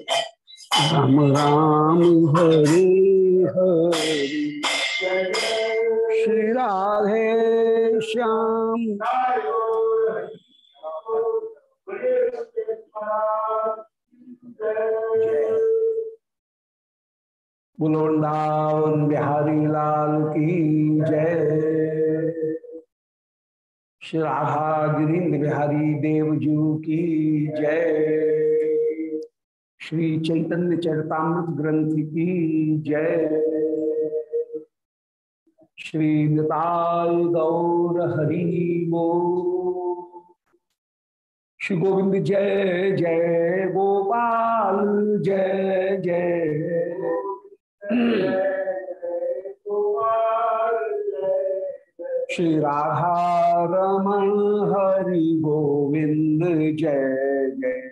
राम राम हरे हरे। श्री राधे श्याम। बुलवृंदावन बिहारी लाल की जय। श्री राधा गिरीन्द्र बिहारी देवजू की जय। श्री चैतन्य चरतामृत ग्रंथ की जय। श्री निताय गौर हरि गो श्री गोविंद जय जय गोपाल, जय जय। श्री राधा रमण हरि गोविंद जय जय।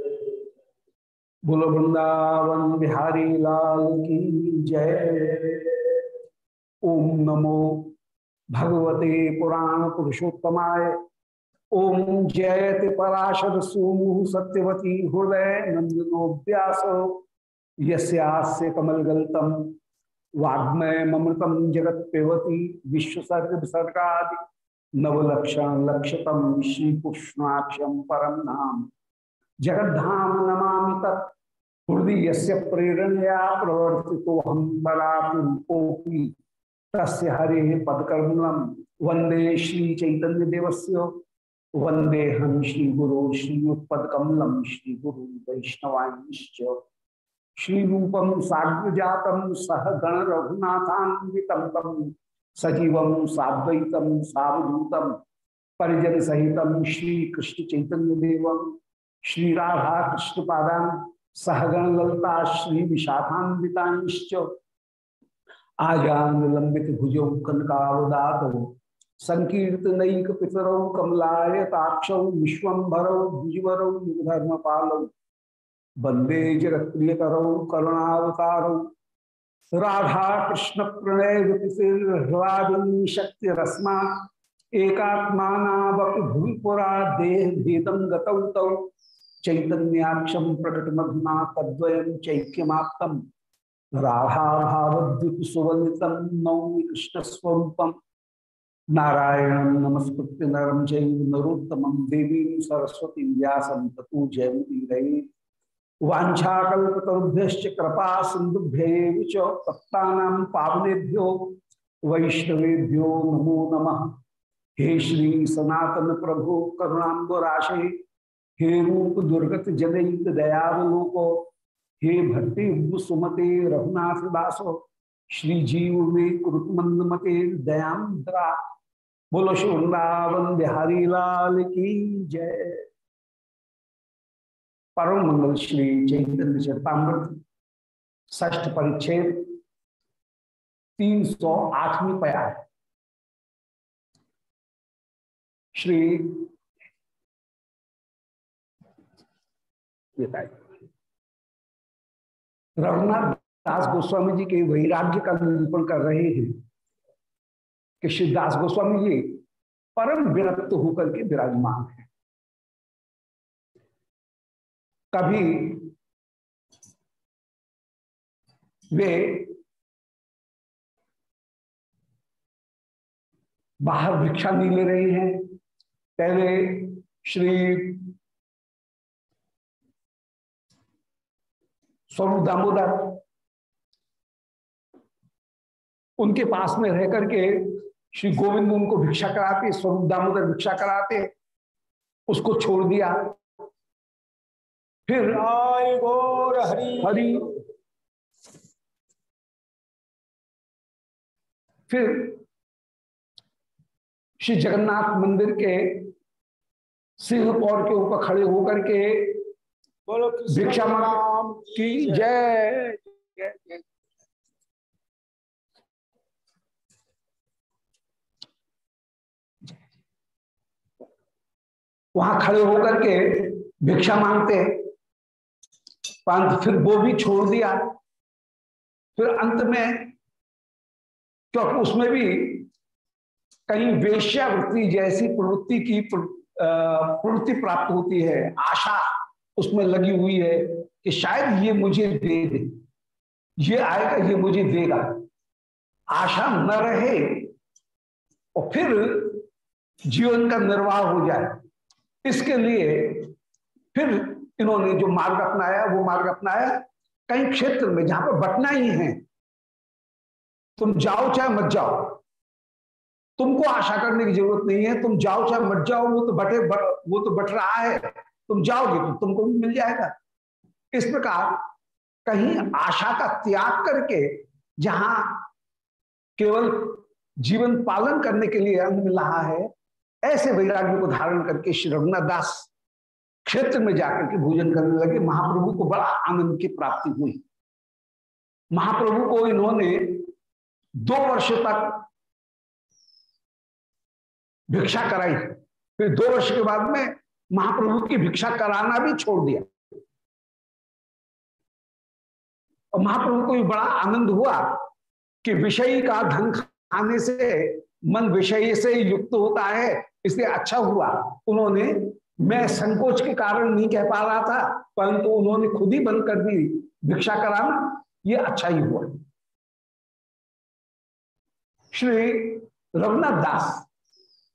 बोलो वृंदावन बिहारी लाल की जय। ओम नमो भगवते पुराण पुरुषोत्तमाय। ओम जयति पराशर सूनु सत्यवती हृदय नंदनो व्यास। यस्य कमलगल्तम वाग्मय ममृतम जगत पेवती विश्वसर्ग विसर्गा नवलक्षण लक्षतम परम नाम। जगद्धाम नमा तत्। हृदय से प्रेरणया प्रवर्ति तो हम बराकोपी तस् हरे पदकर्मम वंदे श्री चैतन्य देवस्य वंदे हम श्री गुरु श्रीयुत्पकमलम श्री गुरु वैष्णवांश्च श्री रूपम साग्रजातम सह गण रघुनाथान्वितम तम सजीवम साद्वैतम सावधूतम परिजन सहितम श्री कृष्ण चैतन्य देवम श्री राधा कृष्ण पादान सहगण ललता श्री विशाखान्विताश्च आजान लंबित भुजौ कनकावदात संकीर्तनैक पितरौ कमलायताक्षौ विश्वभरौ भुजवरौ युगधर्म पालौ वंदे जगत्प्रियकरौ करुणावतारौ राधा कृष्ण प्रणय शक्ति रस्मा एकात्मावपि भूपुरा देह भेदम गतौ तौ। चैतन्याक्षम प्रकट मधुना तद्वयम चैक्यमाप्तम। राधा भावद्युत सुवलितम नौमि कृष्ण नारायण नमस्कृत्य नरम चैव नरोत्तम देवी सरस्वती व्यासम ततु जयंती रही वाछाकुभ्य कृपा सिंधुभ्य पत्ता पावनेभ्यो। वैष्णवेभ्यो नमो नमः। हे श्री सनातन प्रभु करुणाबराशे हे रूप दुर्गत जनक दयावलोको हे भक्ति सुमते रघुनाथ दासो, श्री जीव में कुरुतमंद मते दयांद्रा बोलो वृंदावन बिहारी लाल की जय। परम मंगल श्री चैतन्य चरतामृत ष्ठ परिच्छेद, तीन सौ आठवीं पया श्री रघुनाथ दास गोस्वामी जी के वैराग्य का निरूपण कर रहे हैं कि श्री दास गोस्वामी जी परम विरक्त होकर के विराजमान है। कभी वे बाहर भिक्षा नहीं ले रहे हैं पहले श्री स्वरूप दामोदर उनके पास में रह करके श्री गोविंद उनको भिक्षा कराते स्वरूप दामोदर भिक्षा कराते उसको छोड़ दिया। फिर आय गौर हरि। हरि। फिर श्री जगन्नाथ मंदिर के सिंह कौर के ऊपर खड़े होकर के भिक्षा मांग की जय वहाँ खड़े होकर के भिक्षा मांगते। परंतु फिर वो भी छोड़ दिया। फिर अंत में तो क्योंकि उसमें भी कहीं वेश्यावृत्ति जैसी प्रवृत्ति की प्रवृत्ति प्राप्त होती है, आशा उसमें लगी हुई है कि शायद ये मुझे दे दे। ये आएगा, ये मुझे देगा। आशा न रहे और फिर जीवन का निर्वाह हो जाए। इसके लिए फिर इन्होंने जो मार्ग अपनाया, वो मार्ग अपनाया, कई क्षेत्र में जहाँ पर बटना ही है। तुम जाओ चाहे मत जाओ। तुमको आशा करने की ज़रूरत नहीं है तुम जाओ चाहे मत जाओ वो तो बटे बट, वो तो बट रहा है। तुम जाओगे तो तुमको भी मिल जाएगा। इस प्रकार कहीं आशा का त्याग करके जहाँ केवल जीवन पालन करने के लिए अंग मिल रहा है ऐसे वैराग्य को धारण करके श्री रघुनाथ दास क्षेत्र में जाकर के भोजन करने लगे। महाप्रभु को बड़ा आनंद की प्राप्ति हुई। महाप्रभु को इन्होंने दो वर्ष तक भिक्षा कराई। फिर दो वर्ष के बाद में महाप्रभु की भिक्षा कराना भी छोड़ दिया। और महाप्रभु को भी बड़ा आनंद हुआ कि विषय का धन खाने से मन विषय से युक्त होता है, इसलिए अच्छा हुआ। उन्होंने, मैं संकोच के कारण नहीं कह पा रहा था, परंतु उन्होंने खुद ही बंद कर दी भिक्षा कराना, ये अच्छा ही हुआ। श्री रघुनाथ दास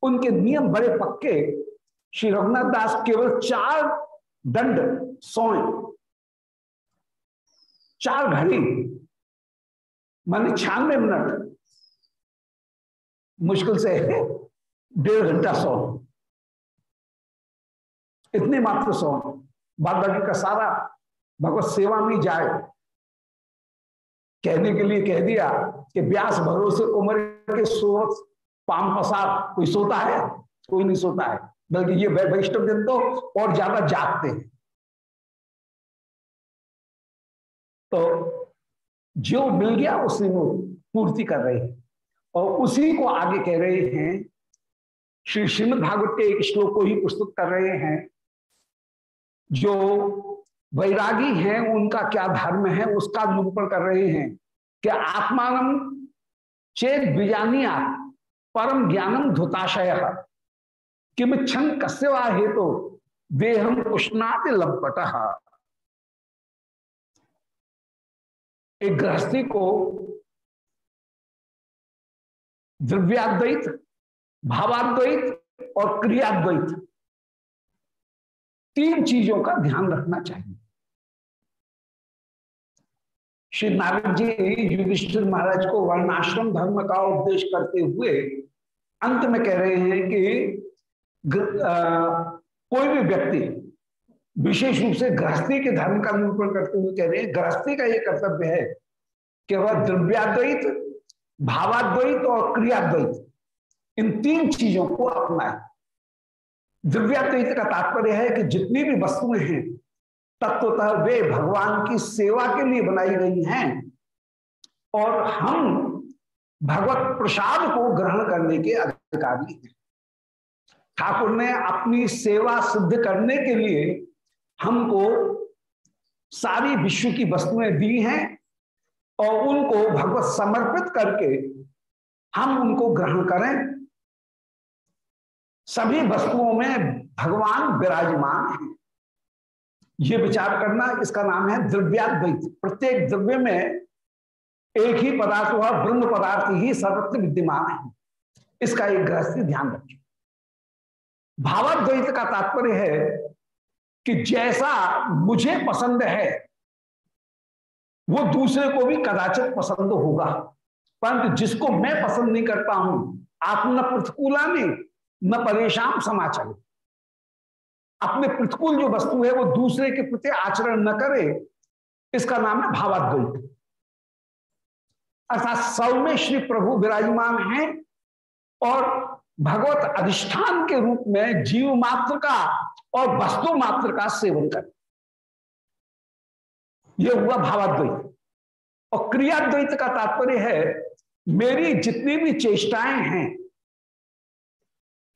उनके नियम बड़े पक्के। श्री रघुनाथ दास केवल चार दंड सोए। चार घड़ी। माने छियानवे मिनट। मुश्किल से डेढ़ घंटा सौ। इतने मात्र सौ। बाद बाकी का सारा भगवत सेवा में जाए। कहने के लिए कह दिया कि व्यास भरोसे उम्र के सोच पाम पसार कोई सोता है? कोई नहीं सोता है। बल्कि ये वैष्णव दिन तो और ज़्यादा जागते हैं। तो जो मिल गया, उसी में पूर्ति कर रहे हैं। और उसी को आगे कह रहे हैं, श्री श्रीमद भागवत के एक श्लोक को ही प्रस्तुत कर रहे हैं। जो वैरागी हैं, उनका क्या धर्म है, उसका निरूपण कर रहे हैं कि आत्मान चेत बीजानिया परम ज्ञानम धुताशय। किम छन कस्यवा हेतु? तो देहम उष्णाति लंपट एक गृहस्थी को द्रव्याद्वैत, भावाद्वैत और क्रियाद्वैत तीन चीज़ों का ध्यान रखना चाहिए। श्री नारद जी युधिष्ठिर महाराज को वर्णाश्रम धर्म का उपदेश करते हुए अंत में कह रहे हैं कि कोई भी व्यक्ति विशेष रूप से गृहस्थी के धर्म का निरूपण करते हुए कह रहे हैं, गृहस्थी का यह कर्तव्य है कि वह द्रव्याद्वैत, भावाद्वैत और क्रियाद्वैत, इन तीन चीज़ों को अपनाए। द्रव्याद्वैत का तात्पर्य है कि जितनी भी वस्तुएँ हैं तत्वतः वे भगवान की सेवा के लिए बनाई गई हैं। और हम भगवत प्रसाद को ग्रहण करने के अधिकारी हैं। ठाकुर ने अपनी सेवा सिद्ध करने के लिए हमको सारी विश्व की वस्तुएँ दी हैं और उनको भगवत समर्पित करके हम उनको ग्रहण करें। सभी वस्तुओं में भगवान विराजमान है। ये विचार करना इसका नाम है द्रव्याद्वैत। प्रत्येक द्रव्य में एक ही पदार्थ हुआ, ब्रह्म पदार्थ ही सर्वत्र विद्यमान है। इसका एक गृहस्थी ध्यान रखिए। भावाद्वैत का तात्पर्य है कि जैसा मुझे पसंद है, वो दूसरे को भी कदाचित पसंद होगा। परंतु जिसको मैं पसंद नहीं करता हूँ, आत्म प्रतिकूला में, न परेशान समाचार। अपने प्रतिकूल जो वस्तु है वो दूसरे के प्रति आचरण न करे, इसका नाम है भावाद्वैत। अर्थात सब में श्री प्रभु विराजमान है और भगवत अधिष्ठान के रूप में जीव मात्र का और वस्तु मात्र का सेवन कर। यह हुआ भावाद्वैत। और क्रियाद्वैत का तात्पर्य है, मेरी जितनी भी चेष्टाएँ हैं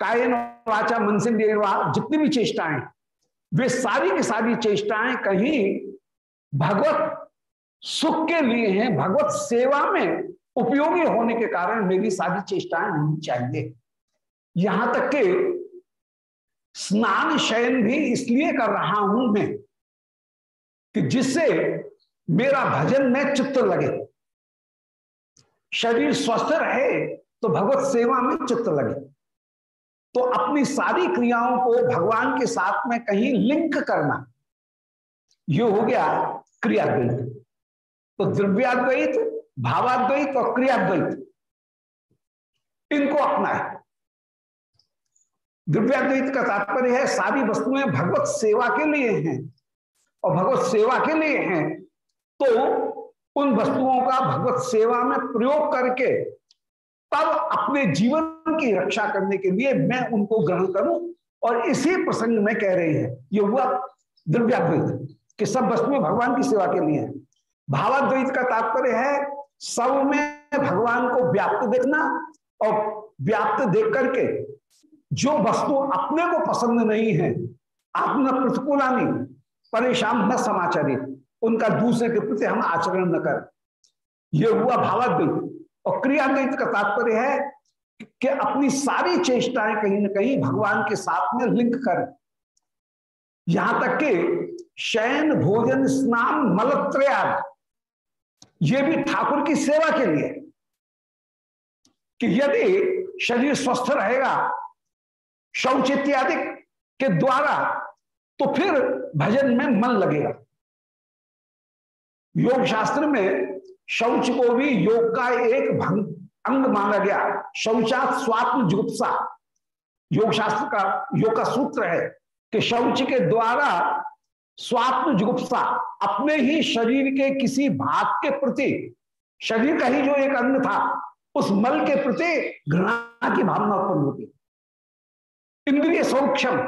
कायन वाचा मन से जितनी भी चेष्टाएँ, वे सारी की सारी चेष्टाएँ कहीं भगवत सुख के लिए हैं, भगवत सेवा में उपयोगी होने के कारण मेरी सारी चेष्टाएँ होनी चाहिए। यहाँ तक के स्नान शयन भी इसलिए कर रहा हूँ मैं कि जिससे मेरा भजन में चित्त लगे। शरीर स्वस्थ रहे तो भगवत सेवा में चित्त लगे। तो अपनी सारी क्रियाओं को भगवान के साथ में कहीं लिंक करना। ये हो गया क्रियाद्वैत। तो द्रव्याद्वैत, भावाद्वैत और क्रियाद्वैत, इनको अपना है। द्रव्याद्वैत का तात्पर्य है, सारी वस्तुएँ भगवत सेवा के लिए हैं और भगवत सेवा के लिए हैं। तो उन वस्तुओं का भगवत सेवा में प्रयोग करके तब अपने जीवन की रक्षा करने के लिए मैं उनको ग्रहण करूँ। और इसी प्रसंग में कह रहे हैं, ये हुआ द्रव्याद्वैत कि सब वस्तुएँ भगवान की सेवा के लिए। है भावाद्वैत का तात्पर्य है, सब में भगवान को व्याप्त देखना और व्याप्त देख करके जो वस्तु अपने को पसंद नहीं है, आत्म प्रतिकूलानी, परेशान न समाचारित उनका दूसरे के प्रति हम आचरण न कर। ये हुआ भावाद्वैत। और क्रियाद्वैत का तात्पर्य है कि अपनी सारी चेष्टाएँ कहीं ना कहीं भगवान के साथ में लिंक कर। यहाँ तक कि शयन, भोजन, स्नान, मलत्रयाग, ये भी ठाकुर की सेवा के लिए। कि यदि शरीर स्वस्थ रहेगा शौच इत्यादि के द्वारा तो फिर भजन में मन लगेगा। योग शास्त्र में शौच को भी योग का एक भंग अंग माना गया। शौचात स्वात्म जुगुप्सा योग शास्त्र का, योग का सूत्र है कि शौच के द्वारा स्वात्म जुगुप्सा अपने ही शरीर के किसी भाग के प्रति, शरीर का ही जो एक अंग था, उस मल के प्रति घृणा की भावना उत्पन्न होती इंद्रिय सौक्षम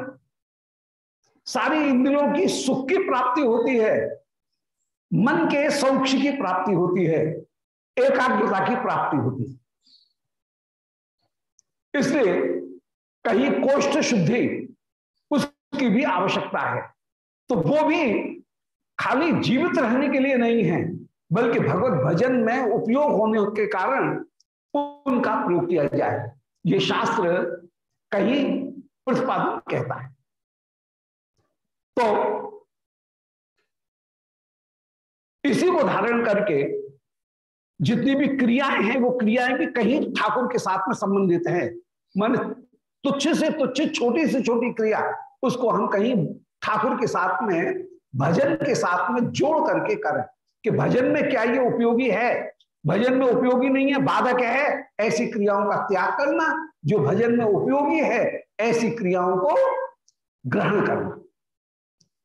सारी इंद्रियों की सुख की प्राप्ति होती है, मन के सौक्ष की प्राप्ति होती है, एकाग्रता की प्राप्ति होती है। इसलिए कहीं कोष्ठ शुद्धि उसकी भी आवश्यकता है। तो वो भी खाली जीवित रहने के लिए नहीं है, बल्कि भगवत भजन में उपयोग होने के कारण उनका प्रयोग किया जाए। ये शास्त्र कहीं प्रतिपादन कहता है। तो इसी को धारण करके जितनी भी क्रियाएँ हैं, वो क्रियाएँ भी कहीं ठाकुर के साथ में संबंधित हैं। मन तुच्छ से तुच्छ, छोटी से छोटी क्रिया, उसको हम कहीं ठाकुर के साथ में, भजन के साथ में जोड़ करके करें कि भजन में क्या ये उपयोगी है? भजन में उपयोगी नहीं है, बाधक है। ऐसी क्रियाओं का त्याग करना जो भजन में उपयोगी है, ऐसी क्रियाओं को ग्रहण करना।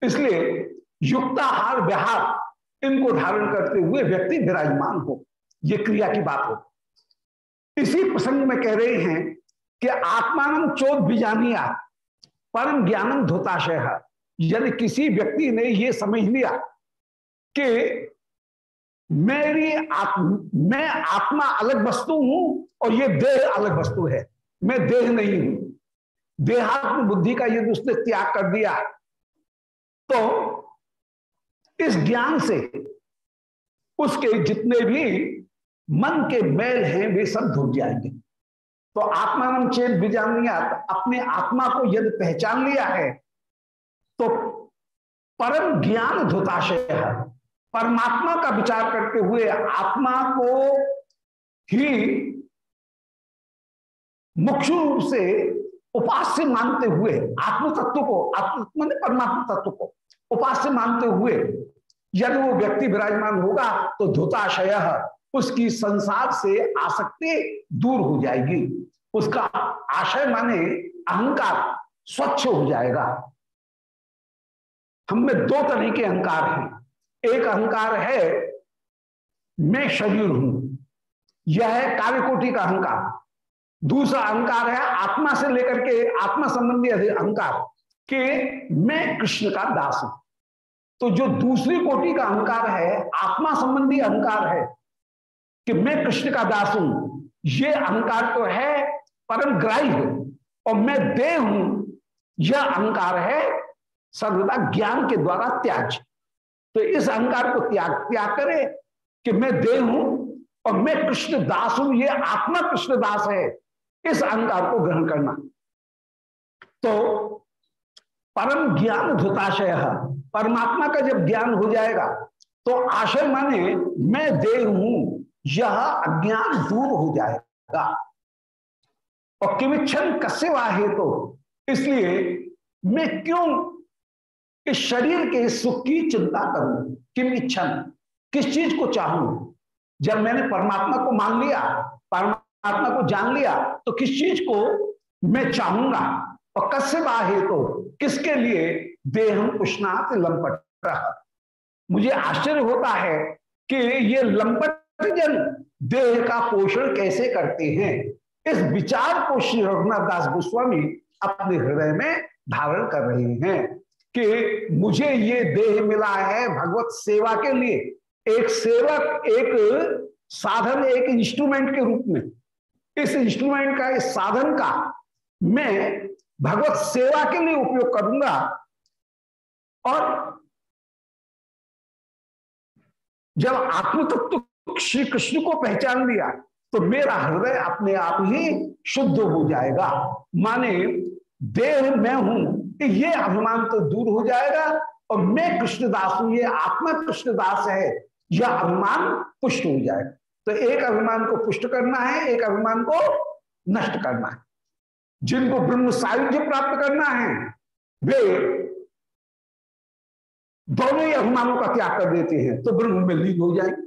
इसलिए युक्ताहार विहार इनको धारण करते हुए व्यक्ति विराजमान हो। ये क्रिया की बात हो। इसी प्रसंग में कह रहे हैं कि आत्मान चोद बीजानिया परम ज्ञानम धोताशय। यदि किसी व्यक्ति ने ये समझ लिया कि मेरी आत्म, मैं आत्मा अलग वस्तु हूँ और ये देह अलग वस्तु है मैं देह नहीं हूँ। देहात्म बुद्धि का यदि उसने त्याग कर दिया तो इस ज्ञान से उसके जितने भी मन के मैल हैं वे सब धुल जाएँगे। तो आत्मा चेत बीजानिया अपने आत्मा को यदि पहचान लिया है तो परम ज्ञान धुताशय है। परमात्मा का विचार करते हुए आत्मा को ही मुख्य रूप से उपास्य मानते हुए आत्म तत्व को, आत्म परमात्मा तत्व को उपास्य मानते हुए यदि वो व्यक्ति विराजमान होगा तो धुताशय उसकी संसार से आसक्ति दूर हो जाएगी। उसका आशय माने अहंकार स्वच्छ हो जाएगा। हम में दो तरह के अहंकार हैं। एक अहंकार है, मैं शरीर हूँ। यह है कार्यकोटि का अहंकार। दूसरा अहंकार है आत्मा से लेकर के आत्मा संबंधी अहंकार कि मैं कृष्ण का दास हूँ। तो जो दूसरी कोटि का अहंकार है, आत्मा संबंधी अहंकार है कि मैं कृष्ण का दास हूँ, ये अहंकार तो है परम ग्राह्य और मैं दे हूँ। यह अहंकार है सर्वदा ज्ञान के द्वारा त्याज तो इस अहंकार को त्याग त्याग करे कि मैं दे हूँ और मैं कृष्ण दास हूँ, ये आत्मा कृष्ण दास है। इस अहंकार को ग्रहण करना। तो परम ज्ञान धुताशय, परमात्मा का जब ज्ञान हो जाएगा तो आशय माने मैं दे हूँ, यह अज्ञान दूर हो जाएगा। और किमिच्छन कस्य वाहे तो इसलिए मैं क्यों इस शरीर के सुख की चिंता करूँ? किम इच्छन किस चीज़ को चाहूँ? जब मैंने परमात्मा को मान लिया, परमात्मा को जान लिया तो किस चीज़ को मैं चाहूँगा? और कस्य बाहे तो किसके लिए? देहम उष्णात लंपट। मुझे आश्चर्य होता है कि ये लंपट जन देह का पोषण कैसे करते हैं? इस विचार को श्री रघुनाथ दास गोस्वामी अपने हृदय में धारण कर रहे हैं कि मुझे ये देह मिला है भगवत सेवा के लिए। एक सेवक, एक साधन, एक इंस्ट्रूमेंट के रूप में। इस इंस्ट्रूमेंट का, इस साधन का मैं भगवत सेवा के लिए उपयोग करूँगा और जब आत्म तत्व श्री कृष्ण को पहचान लिया तो मेरा हृदय अपने आप ही शुद्ध हो जाएगा। माने देह मैं हूँ ये अभिमान तो दूर हो जाएगा और मैं कृष्णदास हूँ, ये आत्मा कृष्णदास है, यह अभिमान पुष्ट हो जाएगा। तो एक अभिमान को पुष्ट करना है, एक अभिमान को नष्ट करना है। जिनको ब्रह्म सायुज्य प्राप्त करना है, वे दोनों ही अभिमानों का त्याग कर देते हैं तो ब्रह्म में लीन हो जाएँगे।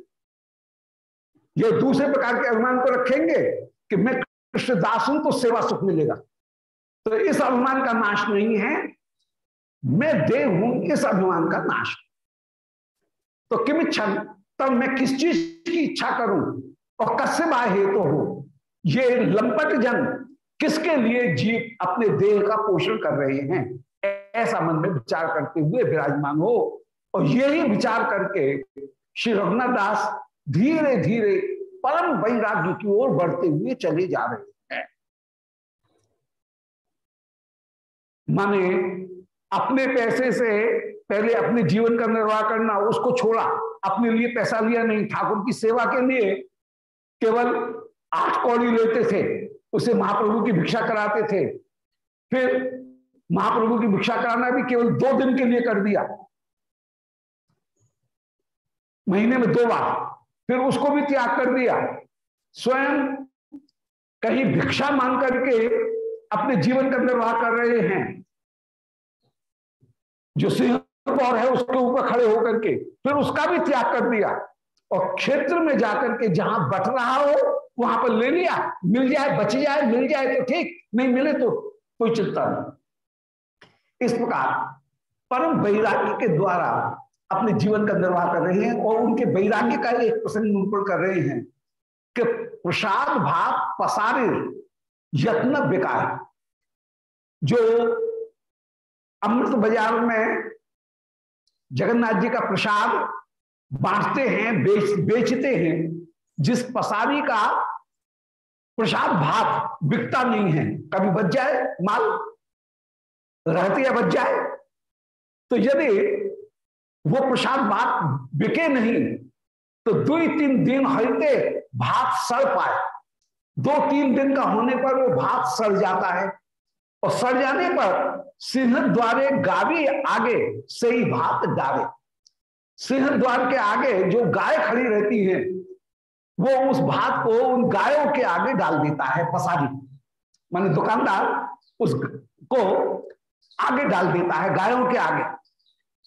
ये दूसरे प्रकार के अभिमान को रखेंगे कि मैं कृष्ण दास हूँ तो सेवा सुख मिलेगा। तो इस अभिमान का नाश नहीं है। मैं देव हूँ, इस अभिमान का नाश। तो किम इच्छा, तब मैं किस चीज़ की इच्छा करूँ? और कस्य बाहे तो हो। ये लंपट जन किसके लिए जीव अपने देह का पोषण कर रहे हैं? ऐसा मन में विचार करते हुए विराजमान हो। और यही विचार करके श्री रघुनाथ दास धीरे धीरे परम वैराग्य की ओर बढ़ते हुए चले जा रहे हैं। माने अपने पैसे से पहले अपने जीवन का निर्वाह करना, उसको छोड़ा, अपने लिए पैसा लिया नहीं, ठाकुर की सेवा के लिए केवल आठ कौड़ी लेते थे, उसे महाप्रभु की भिक्षा कराते थे। फिर महाप्रभु की भिक्षा कराना भी केवल दो दिन के लिए कर दिया। महीने में दो बार। फिर उसको भी त्याग कर दिया। स्वयं कहीं भिक्षा मांग करके अपने जीवन का निर्वाह कर रहे हैं। जो सिंह है, उसके ऊपर खड़े होकर के फिर उसका भी त्याग कर दिया। और क्षेत्र में जाकर के जहाँ बट रहा हो, वहाँ पर ले लिया। मिल जाए, बच जाए, मिल जाए तो ठीक, नहीं मिले तो कोई चिंता नहीं। इस प्रकार परम वैराग्य के द्वारा अपने जीवन का निर्वाह कर रहे हैं और उनके वैराग्य का एक प्रसंग निरूपण कर रहे हैं कि प्रसाद भाग पसारे यत्न बिकाय जो अमृत बाज़ार में जगन्नाथ जी का प्रसाद बांटते हैं, बेच बेचते हैं, जिस पसारी का प्रसाद भात बिकता नहीं है, कभी बच जाए माल, रहते या बच जाए तो यदि वो प्रसाद भात बिके नहीं। तो दो तीन दिन हलते भात सड़ पाए। दो तीन दिन का होने पर वो भात सड़ जाता है। और सड़ जाने पर सिंह द्वारे गावी आगे सही भात गावे सिंह द्वार के आगे जो गाय खड़ी रहती है, वो उस भात को उन गायों के आगे डाल देता है, पसारी। माने दुकानदार उसको आगे डाल देता है, गायों के आगे।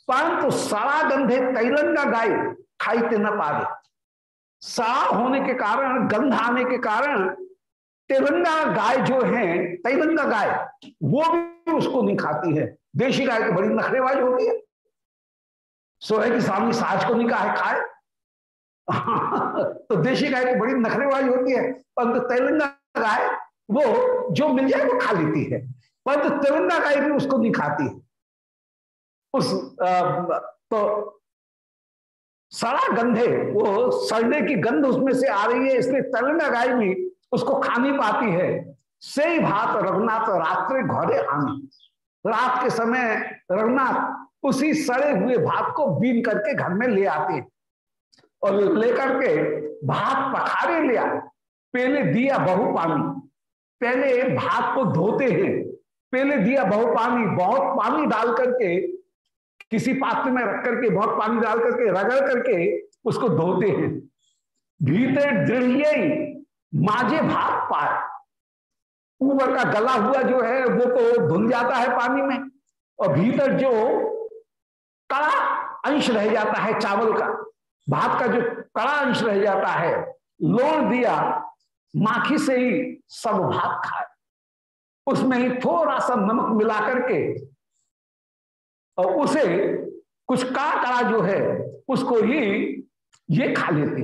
परंतु सड़ा गंधे तैलंगा गाय खाईते न पावे। सड़ा होने के कारण, गंध आने के कारण, तेलंगा गाय जो है, तैलंगा गाय, वो भी उसको नहीं खाती है। देशी गाय तो बड़ी नखरेबाज होती है। सोहे की सामने साज को नहीं कहा खाए। तो देशी गाय तो बड़ी नखरेबाज होती है। परंतु तेलंगा गाय, वो जो मिल जाए वो खा लेती है। परंतु तेलंगा गाय भी उसको नहीं खाती है। उस तो सड़ा गंधे, वो सड़ने की गंध उसमें से आ रही है, इसलिए तेलंगा गाय भी उसको खा नहीं पाती है। से भात रघुनाथ रात्रि घरे आने। रात के समय रघुनाथ उसी सड़े हुए भात को बीन करके घर में ले आते। और लेकर के भात पखारे ले लिया पहले दिया बहु पानी। पहले भात को धोते हैं। पहले दिया बहु पानी, बहुत पानी डाल करके किसी पात्र में रख करके, बहुत पानी डाल करके, रगड़ करके उसको धोते हैं। भीतर दृढ़ माजे भात पाए। ऊपर का गला हुआ जो है, वो तो धुल जाता है पानी में। और भीतर जो कड़ा अंश रह जाता है चावल का, भात का जो कड़ा अंश रह जाता है लोड़ दिया, माखी से ही सब भात खाए। उसमें ही थोड़ा सा नमक मिला करके और उसे कुछ का कड़ा जो है, उसको ही ये खा लेते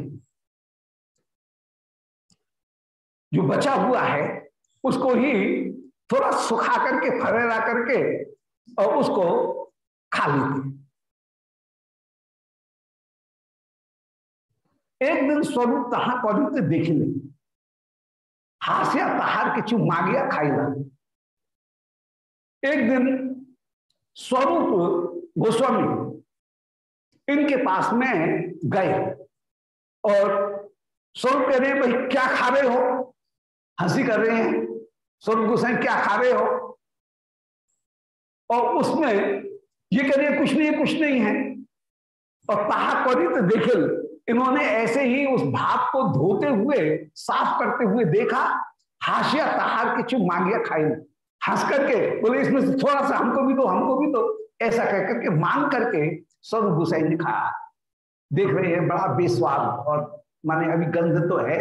जो बचा हुआ है, उसको ही थोड़ा सुखा करके, फरेरा करके, और उसको खा लेते एक दिन स्वरूप तहा करी देख ले हास्या तहार के चू मागिया खाईला एक दिन स्वरूप गोस्वामी इनके पास में गए और स्वरूप कह रहे हैं, भाई, क्या खा रहे हो? हँसी कर रहे हैं। स्वरूप गोसाई क्या खा रहे हो? और उसमें ये कह रहे हैं, कुछ नहीं कुछ नहीं है। और ताहा करी तो देखे इन्होंने ऐसे ही उस भात को धोते हुए, साफ़ करते हुए देखा, हाशिया, तहार चुप मांगिया खाई। हंस करके बोले, इसमें थोड़ा सा हमको भी दो, हमको भी दो। ऐसा कह करके मांग करके स्वरूप गोसाई ने खाया देख रहे हैं, बड़ा बेस्वाद और माने अभी गंध तो है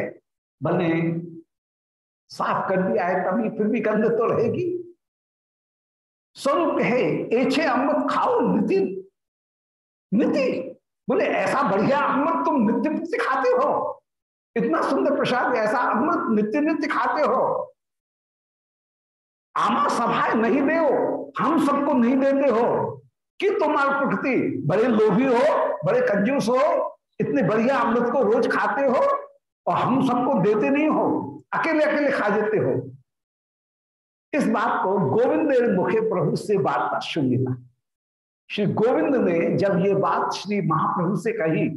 बने साफ़ कर दिया है, तभी फिर भी गंध तो रहेगी। स्वरूप है एछे अमृत खाओ नितिन निति बोले, ऐसा बढ़िया अमृत तुम नित्य नित्य खाते हो। इतना सुंदर प्रसाद, ऐसा अमृत नित्य नित्य खाते हो। आमा सभाए नहीं दे हम सबको नहीं देते हो। कि तुम्हारी प्रकृति बड़े लोभी हो, बड़े कंजूस हो, इतने बढ़िया अमृत को रोज खाते हो और हम सबको देते नहीं हो, अकेले अकेले खा देते हो। इस बात को गोविंद मुखे प्रभु से वार्ता सुन लिया श्री गोविंद ने जब ये बात श्री महाप्रभु से कही,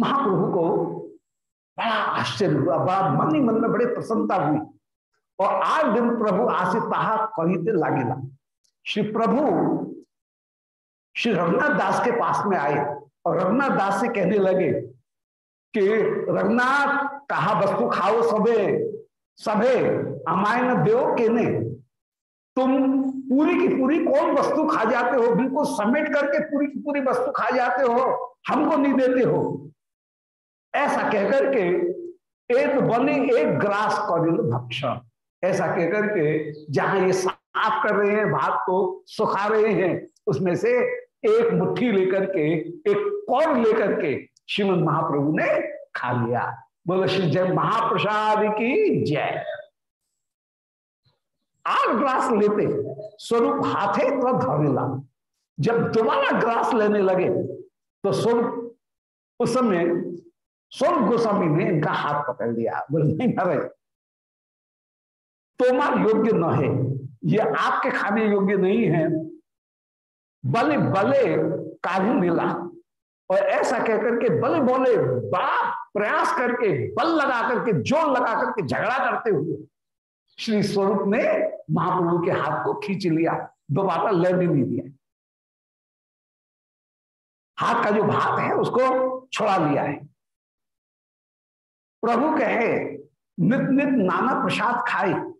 महाप्रभु को बड़ा आश्चर्य हुआ, बड़ा मन ही मन में बड़े प्रसन्नता हुई। और आठ दिन प्रभु आसे तहा कहते लागेला। श्री प्रभु, श्री रघुनाथ दास के पास में आए और रघुनाथ दास से कहने लगे कि रघुनाथ, कहा वस्तु खाओ सबे सभे अमाय न देव केने? तुम पूरी की पूरी कौन वस्तु खा जाते हो? बिल्कुल समेट करके पूरी की पूरी वस्तु खा जाते हो। हमको नहीं देते हो। ऐसा कहकर के एक बने एक ग्रास करिल भक्षण। ऐसा कहकर के जहाँ ये साफ़ कर रहे हैं, भात को सुखा रहे हैं, उसमें से एक मुट्ठी लेकर के, एक कौर लेकर के श्रीमद महाप्रभु ने खा लिया। बोलो, श्री जय महाप्रसाद की जय। आठ ग्लास लेते स्वरूप हाथे तो धरेला जब दोबारा ग्लास लेने लगे तो स्वरूप उस समय स्वरूप गोस्वामी ने इनका हाथ पकड़ लिया। बोले, नहीं हरे तोमार योग्य न है। ये आपके खाने योग्य नहीं है। बले बले काजू मिला। और ऐसा कहकर के बल बोले बड़ा प्रयास करके बल लगा करके, ज़ोर लगा करके झगड़ा करते हुए श्री स्वरूप ने महाप्रभु के हाथ को खींच लिया। दोबारा लेने नहीं दिया। हाथ का जो भात है, उसको छोड़ा लिया है। प्रभु कहे, नित नित नाना प्रसाद खाए।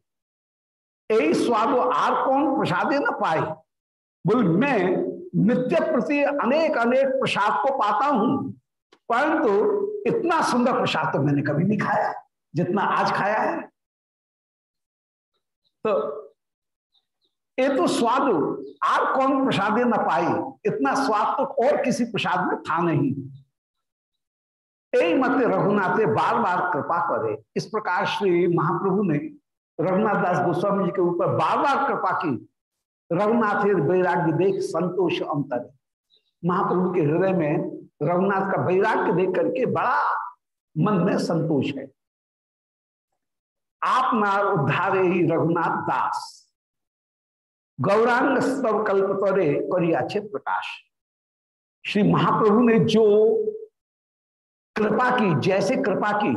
यही स्वाद आर कौन प्रसादे न पाए? बोल, मैं नित्य प्रति अनेक अनेक प्रसाद को पाता हूँ, परंतु इतना सुंदर प्रसाद तो मैंने कभी नहीं खाया, जितना आज खाया है। तो ये तो स्वाद आप कौन प्रसादे न पाई इतना स्वाद तो और किसी प्रसाद में था नहीं। यही मत रघुनाथे बार बार कृपा करे। इस प्रकार श्री महाप्रभु ने रघुनाथ दास गोस्वामी जी के ऊपर बार बार कृपा की। रघुनाथ वैराग्य देख संतोष अंतर महाप्रभु के हृदय में रघुनाथ का वैराग्य देख करके बड़ा मन में संतोष है। आप नार उद्धारे ही रघुनाथ दास गौरांग स्तव कल्प तरे करियाछे प्रकाश। श्री महाप्रभु ने जो कृपा की, जैसे कृपा की,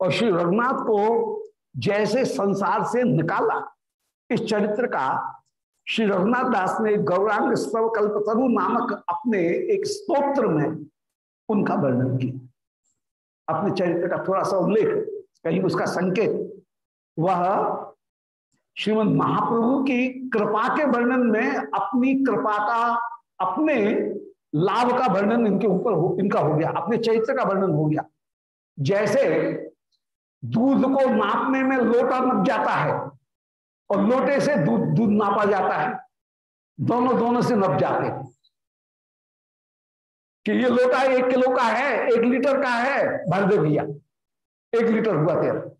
और श्री रघुनाथ को जैसे संसार से निकाला। इस चरित्र का श्री रघुनाथ दास ने गौरांग स्तव कल्पतरु नामक अपने एक स्तोत्र में उनका वर्णन किया। अपने चरित्र का थोड़ा सा उल्लेख कहीं उसका संकेत। वह श्रीमद महाप्रभु की कृपा के वर्णन में अपनी कृपा का, अपने लाभ का वर्णन इनके ऊपर इनका हो गया। अपने चरित्र का वर्णन हो गया। जैसे दूध को नापने में लोटा नप जाता है और लोटे से दूध दूध नापा जाता है। दोनों दोनों से नप जाते हैं। कि ये लोटा एक किलो का है, एक लीटर का है, भर दे भैया। एक लीटर हुआ तेरा।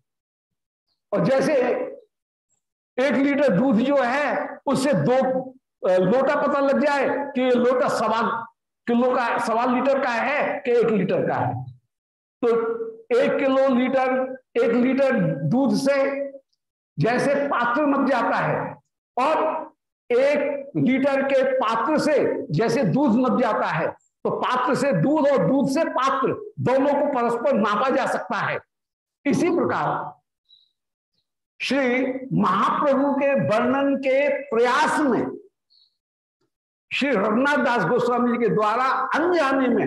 और जैसे एक लीटर दूध जो है, उससे दो लोटा पता लग जाए कि ये लोटा सवा किलो का सवा लीटर का है कि एक लीटर का है। तो एक किलो लीटर एक लीटर दूध से जैसे पात्र नप जाता है, और एक लीटर के पात्र से जैसे दूध नप जाता है तो पात्र से दूध और दूध से पात्र दोनों को परस्पर नापा जा सकता है। इसी प्रकार श्री महाप्रभु के वर्णन के प्रयास में श्री रघुनाथ दास गोस्वामी जी के द्वारा अनजाने में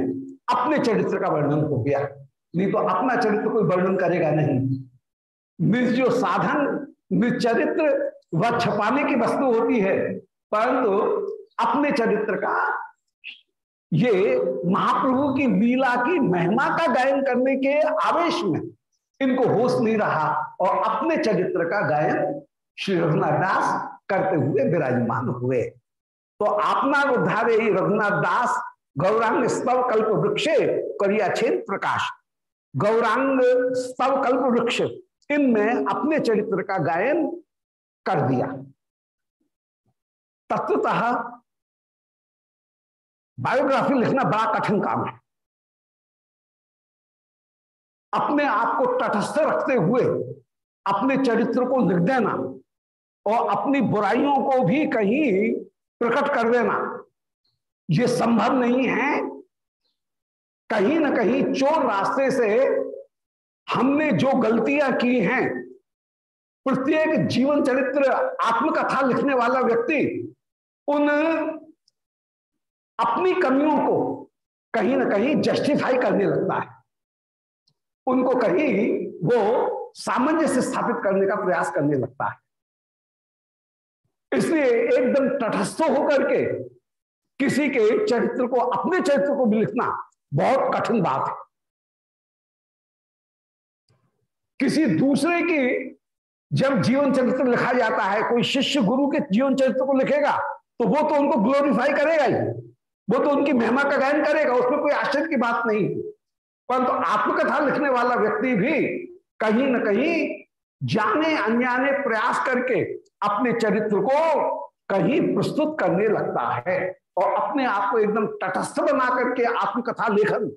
अपने चरित्र का वर्णन हो गया। नहीं तो अपना चरित्र कोई वर्णन करेगा नहीं। निज जो साधन निज चरित्र वह छपाने की वस्तु होती है, परंतु अपने चरित्र का ये महाप्रभु की लीला की महिमा का गायन करने के आवेश में इनको होश नहीं रहा और अपने चरित्र का गायन श्री रघुनाथ दास करते हुए विराजमान हुए। तो आपना उद्धारे रघुनाथ दास गौरांग स्तव कल्प वृक्षे करिया प्रकाश। गौरांग स्तव कल्प वृक्ष, इनमें अपने चरित्र का गायन कर दिया। तत्वतः बायोग्राफी लिखना बड़ा कठिन काम है। अपने आप को तटस्थ रखते हुए अपने चरित्र को लिख देना और अपनी बुराइयों को भी कहीं प्रकट कर देना यह संभव नहीं है कहीं ना कहीं चोर रास्ते से हमने जो गलतियाँ की हैं, प्रत्येक जीवन चरित्र, आत्मकथा लिखने वाला व्यक्ति उन अपनी कमियों को कहीं ना कहीं जस्टिफाई करने लगता है। उनको कहीं वो सामंजस्य स्थापित करने का प्रयास करने लगता है। इसलिए एकदम तटस्थ होकर के किसी के चरित्र को, अपने चरित्र को भी लिखना बहुत कठिन बात है। किसी दूसरे की जब जीवन चरित्र लिखा जाता है, कोई शिष्य गुरु के जीवन चरित्र को लिखेगा तो वो तो उनको ग्लोरीफाई करेगा ही। वो तो उनकी महिमा का गायन करेगा, उसमें कोई आश्चर्य की बात नहीं परंतु तो आत्मकथा लिखने वाला व्यक्ति भी कहीं ना कहीं जाने अनजाने प्रयास करके अपने चरित्र को कहीं प्रस्तुत करने लगता है और अपने आप को एकदम तटस्थ बना करके आत्मकथा लेखन।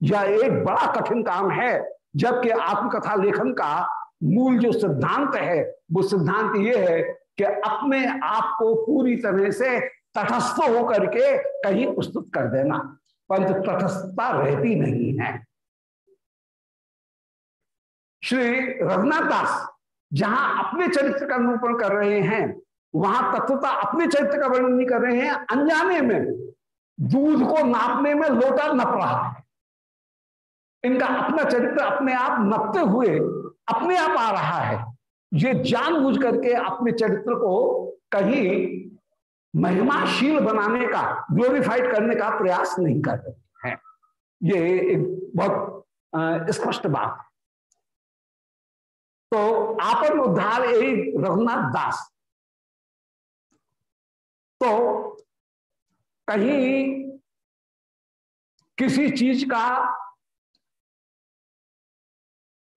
यह एक बड़ा कठिन काम है, जबकि आत्मकथा लेखन का मूल जो सिद्धांत है, वो सिद्धांत ये है कि अपने आप को पूरी तरह से तटस्थ होकर के कहीं प्रस्तुत कर देना, परंतु तटस्थता रहती नहीं है। श्री रघुनाथ दास जहाँ अपने चरित्र का निरूपण कर रहे हैं वहाँ तत्वता अपने चरित्र का वर्णन नहीं कर रहे हैं, अनजाने में दूध को नापने में लोटा नप रहा है। इनका अपना चरित्र अपने आप नपते हुए, अपने आप आ रहा है। ये जान बुझ करके अपने चरित्र को कहीं महिमाशील बनाने का ग्लोरीफाइड करने का प्रयास नहीं कर रहे हैं। ये एक बहुत स्पष्ट बात तो आपन उद्धार यही रघुनाथ दास तो कहीं किसी चीज़ का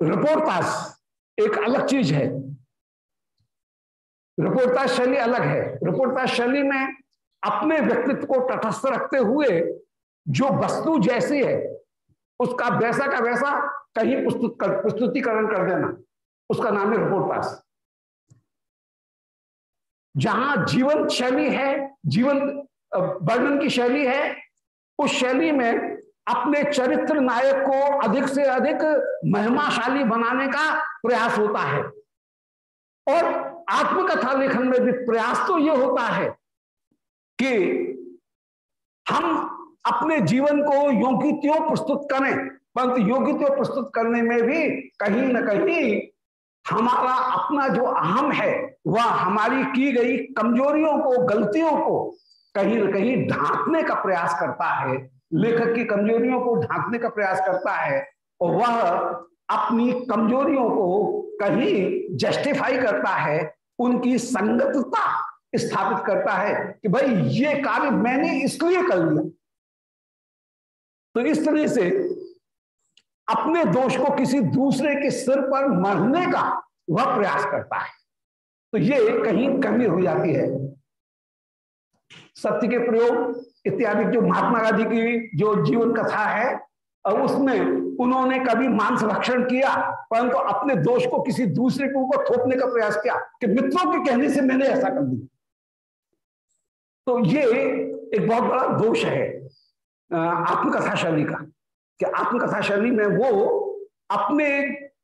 रिपोर्टास एक अलग चीज़ है। रिपोर्टास शैली अलग है। रिपोर्टास शैली में अपने व्यक्तित्व को तटस्थ रखते हुए जो वस्तु जैसी है, उसका वैसा का वैसा कहीं प्रस्तुत कर प्रस्तुतिकरण कर देना। उसका नाम है रिपोर्टास जहाँ जीवन शैली है, जीवन वर्णन की शैली है, उस शैली में अपने चरित्र नायक को अधिक से अधिक महिमाशाली बनाने का प्रयास होता है। और आत्मकथा लेखन में भी प्रयास तो यह होता है कि हम अपने जीवन को योगित्यों प्रस्तुत करें, परंतु योगित्यों प्रस्तुत करने में भी कहीं ना कहीं हमारा अपना जो अहम है, वह हमारी की गई कमजोरियों को, गलतियों को कहीं ना कहीं ढांकने का प्रयास करता है, लेखक की कमजोरियों को ढांकने का प्रयास करता है और वह अपनी कमजोरियों को कहीं जस्टिफाई करता है, उनकी संगतता स्थापित करता है कि भाई, ये कार्य मैंने इसलिए कर लिया। तो इस तरह से अपने दोष को किसी दूसरे के सिर पर मरने का वह प्रयास करता है। तो ये कहीं कमी हो जाती है। सत्य के प्रयोग इत्यादि जो महात्मा गांधी की जो जीवन कथा है और उसमें उन्होंने कभी मांस भक्षण किया, परंतु तो अपने दोष को किसी दूसरे के ऊपर थोपने का प्रयास किया कि मित्रों के कहने से मैंने ऐसा कर दिया। तो ये एक बहुत बड़ा दोष है आत्मकथा शैली का। कि आत्मकथा शैली में वो अपने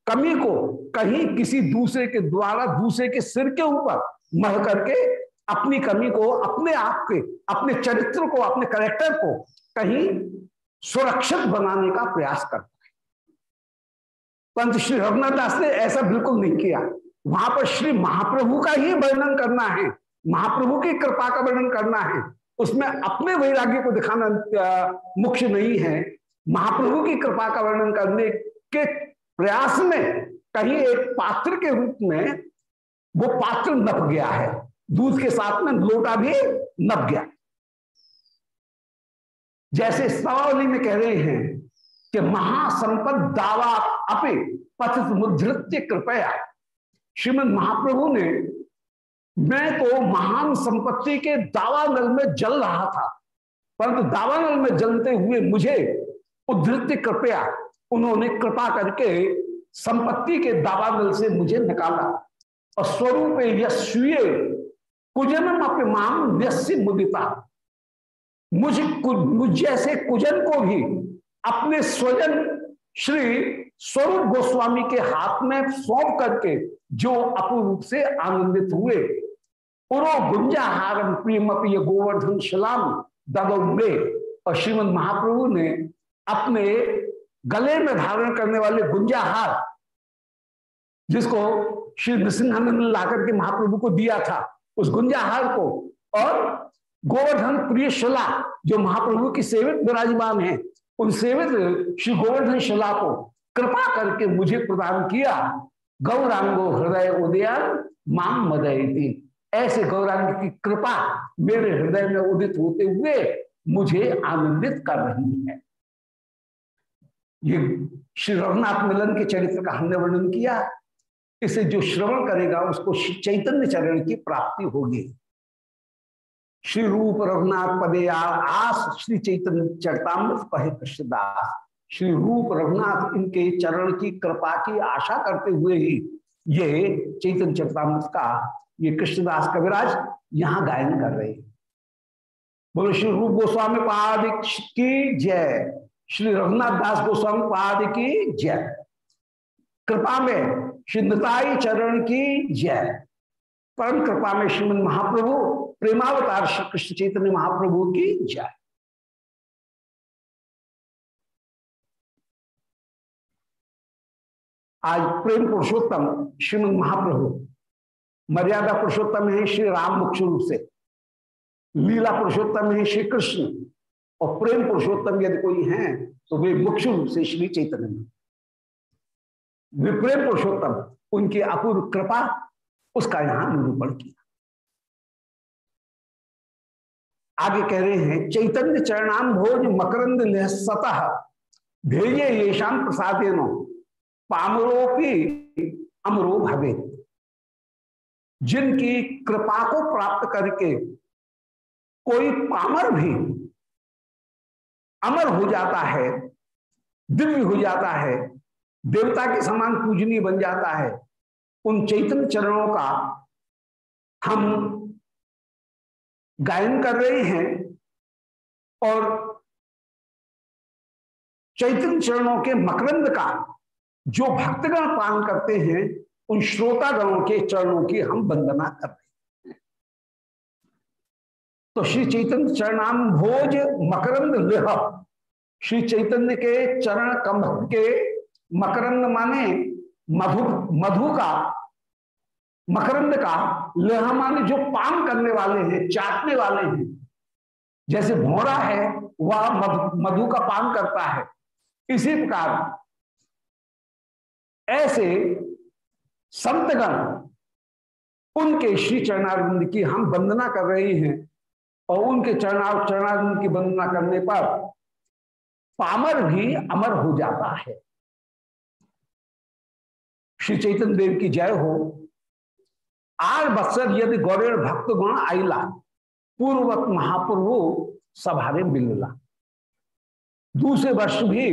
कमी को कहीं किसी दूसरे के द्वारा, दूसरे के सिर के ऊपर मह करके अपनी कमी को, अपने आप के, अपने चरित्र को, अपने करेक्टर को कहीं सुरक्षित बनाने का प्रयास करता है। परंतु श्री रघुनाथ दास ने ऐसा बिल्कुल नहीं किया। वहाँ पर श्री महाप्रभु का ही वर्णन करना है। महाप्रभु की कृपा का वर्णन करना है। उसमें अपने वैराग्य को दिखाना मुख्य नहीं है। महाप्रभु की कृपा का वर्णन करने के प्रयास में कहीं एक पात्र के रूप में वो पात्र नप गया है। दूध के साथ में लोटा भी नप गया। जैसे सवाली में कह रहे हैं कि महासंपद दावा अपे पथित मुद्रित्य कृपया। श्रीमद महाप्रभु ने, मैं तो महान संपत्ति के दावानल में जल रहा था, परंतु दावानल में जलते हुए मुझे उद्धृत्य कृपया उन्होंने कृपा करके संपत्ति के दावानल से मुझे निकाला और स्वरूप यस्वीय कुजनम अपमान व्यस्य मुदिता। मुझ मुझ जैसे कुजन को भी अपने स्वजन श्री स्वरूप गोस्वामी के हाथ में सौंप करके जो अपूर्व से आनंदित हुए। उरो गुंजाहारम प्रियमप्रिय गोवर्धन शिलाम दगौबे और श्रीमद महाप्रभु ने अपने गले में धारण करने वाले गुंजाहार, जिसको श्री नृसिंहानंद ने लाकर के महाप्रभु को दिया था, उस गुंजाहार को। और गोवर्धन प्रिय शिला जो महाप्रभु की सेवित विराजमान है, उन सेवित श्री गोवर्धन शिला को कृपा करके मुझे प्रदान किया। गौरांगो हृदय उदयन माम मदय मदयती। ऐसे गौरांग की कृपा मेरे हृदय में उदित होते हुए मुझे आनंदित कर रही है। ये श्री रघुनाथ मिलन के चरित्र का हमने वर्णन किया। इसे जो श्रवण करेगा, उसको चैतन्य चरण की प्राप्ति होगी। श्री रूप रघुनाथ पदे आस श्री चैतन्य चरतामृत कहे कृष्णदास। श्री रूप रघुनाथ इनके चरण की कृपा की आशा करते हुए ही ये चैतन्य चरतामृत का, ये कृष्णदास कविराज यहाँ गायन कर रहे हैं। बोलो श्री रूप गोस्वामी पाद की जय। श्री रघुनाथ दास गोस्वामी पाद की जय। कृपा में श्रीताई चरण की जय। परम कृपा में श्रीमद महाप्रभु, प्रेमावतार श्री कृष्ण चैतन्य महाप्रभु की जय। आज प्रेम पुरुषोत्तम श्रीमद महाप्रभु, मर्यादा पुरुषोत्तम है श्री राम मुख्य रूप से, लीला पुरुषोत्तम है श्री कृष्ण और प्रेम पुरुषोत्तम यदि कोई है तो वे मुख्य रूप से श्री चैतन्य विप्रेम पुरुषोत्तम, उनकी अपूर्व कृपा, उसका यहाँ निरूपण किया। आगे कह रहे हैं, चैतन्य चरणाम भोज मकरंद सतह भेजे ये शाम प्रसादेनो पामरोपी अमरो भवे जिनकी कृपा को प्राप्त करके कोई पामर भी अमर हो जाता है, दिव्य हो जाता है, देवता के समान पूजनीय बन जाता है। उन चैतन्य चरणों का हम गायन कर रहे हैं और चैतन्य चरणों के मकरंद का जो भक्तगण पान करते हैं, उन श्रोतागणों के चरणों की हम वंदना कर रहे हैं। तो श्री चैतन्य चरणाम भोज मकरंद लेह। श्री चैतन्य के चरण कमल के मकरंद माने मधु मधु का मकरंद का लेह माने जो पान करने वाले हैं चाटने वाले हैं। जैसे भोरा है वह मधु, मधु का पान करता है। इसी प्रकार ऐसे संतगण उनके श्री चरणारिंद की हम वंदना कर रहे हैं। और उनके चरणा चरणारिंद की वंदना करने पर पामर भी अमर हो जाता है। श्री चैतन्य देव की जय हो। आर बत्सर यदि गौरेण भक्त गुण आईला, पूर्ववत महाप्रभु सभारे मिलला। दूसरे वर्ष भी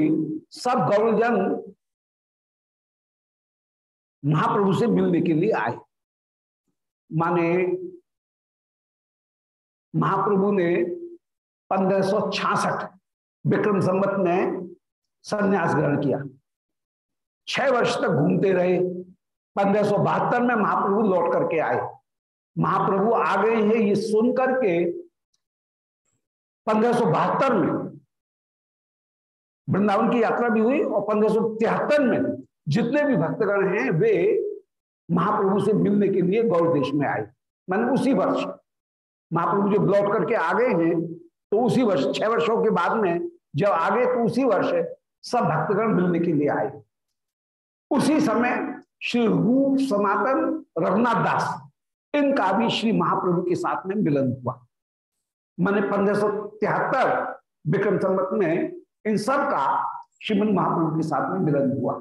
सब गौरजन महाप्रभु से मिलने के लिए आए। माने महाप्रभु ने पंद्रह विक्रम संवत में संन्यास ग्रहण किया। छह वर्ष तक घूमते रहे। पंद्रह में महाप्रभु लौट करके आए। महाप्रभु आ गए हैं ये सुन करके पंद्रह में वृंदावन की यात्रा भी हुई और पंद्रह में जितने भी भक्तगण हैं, वे महाप्रभु से मिलने के लिए गौर देश में आए। मैंने उसी वर्ष महाप्रभु जब लौट करके आ गए हैं तो उसी वर्ष, छह वर्षों के बाद में जब आ गए तो उसी वर्ष सब भक्तगण मिलने के लिए आए। उसी समय श्री रूप सनातन रघुनाथ दास, इनका भी श्री महाप्रभु के साथ में मिलन हुआ। मैंने पंद्रह सौ तिहत्तर विक्रम संवत में इन सब का श्रीमन महाप्रभु के साथ में मिलन हुआ।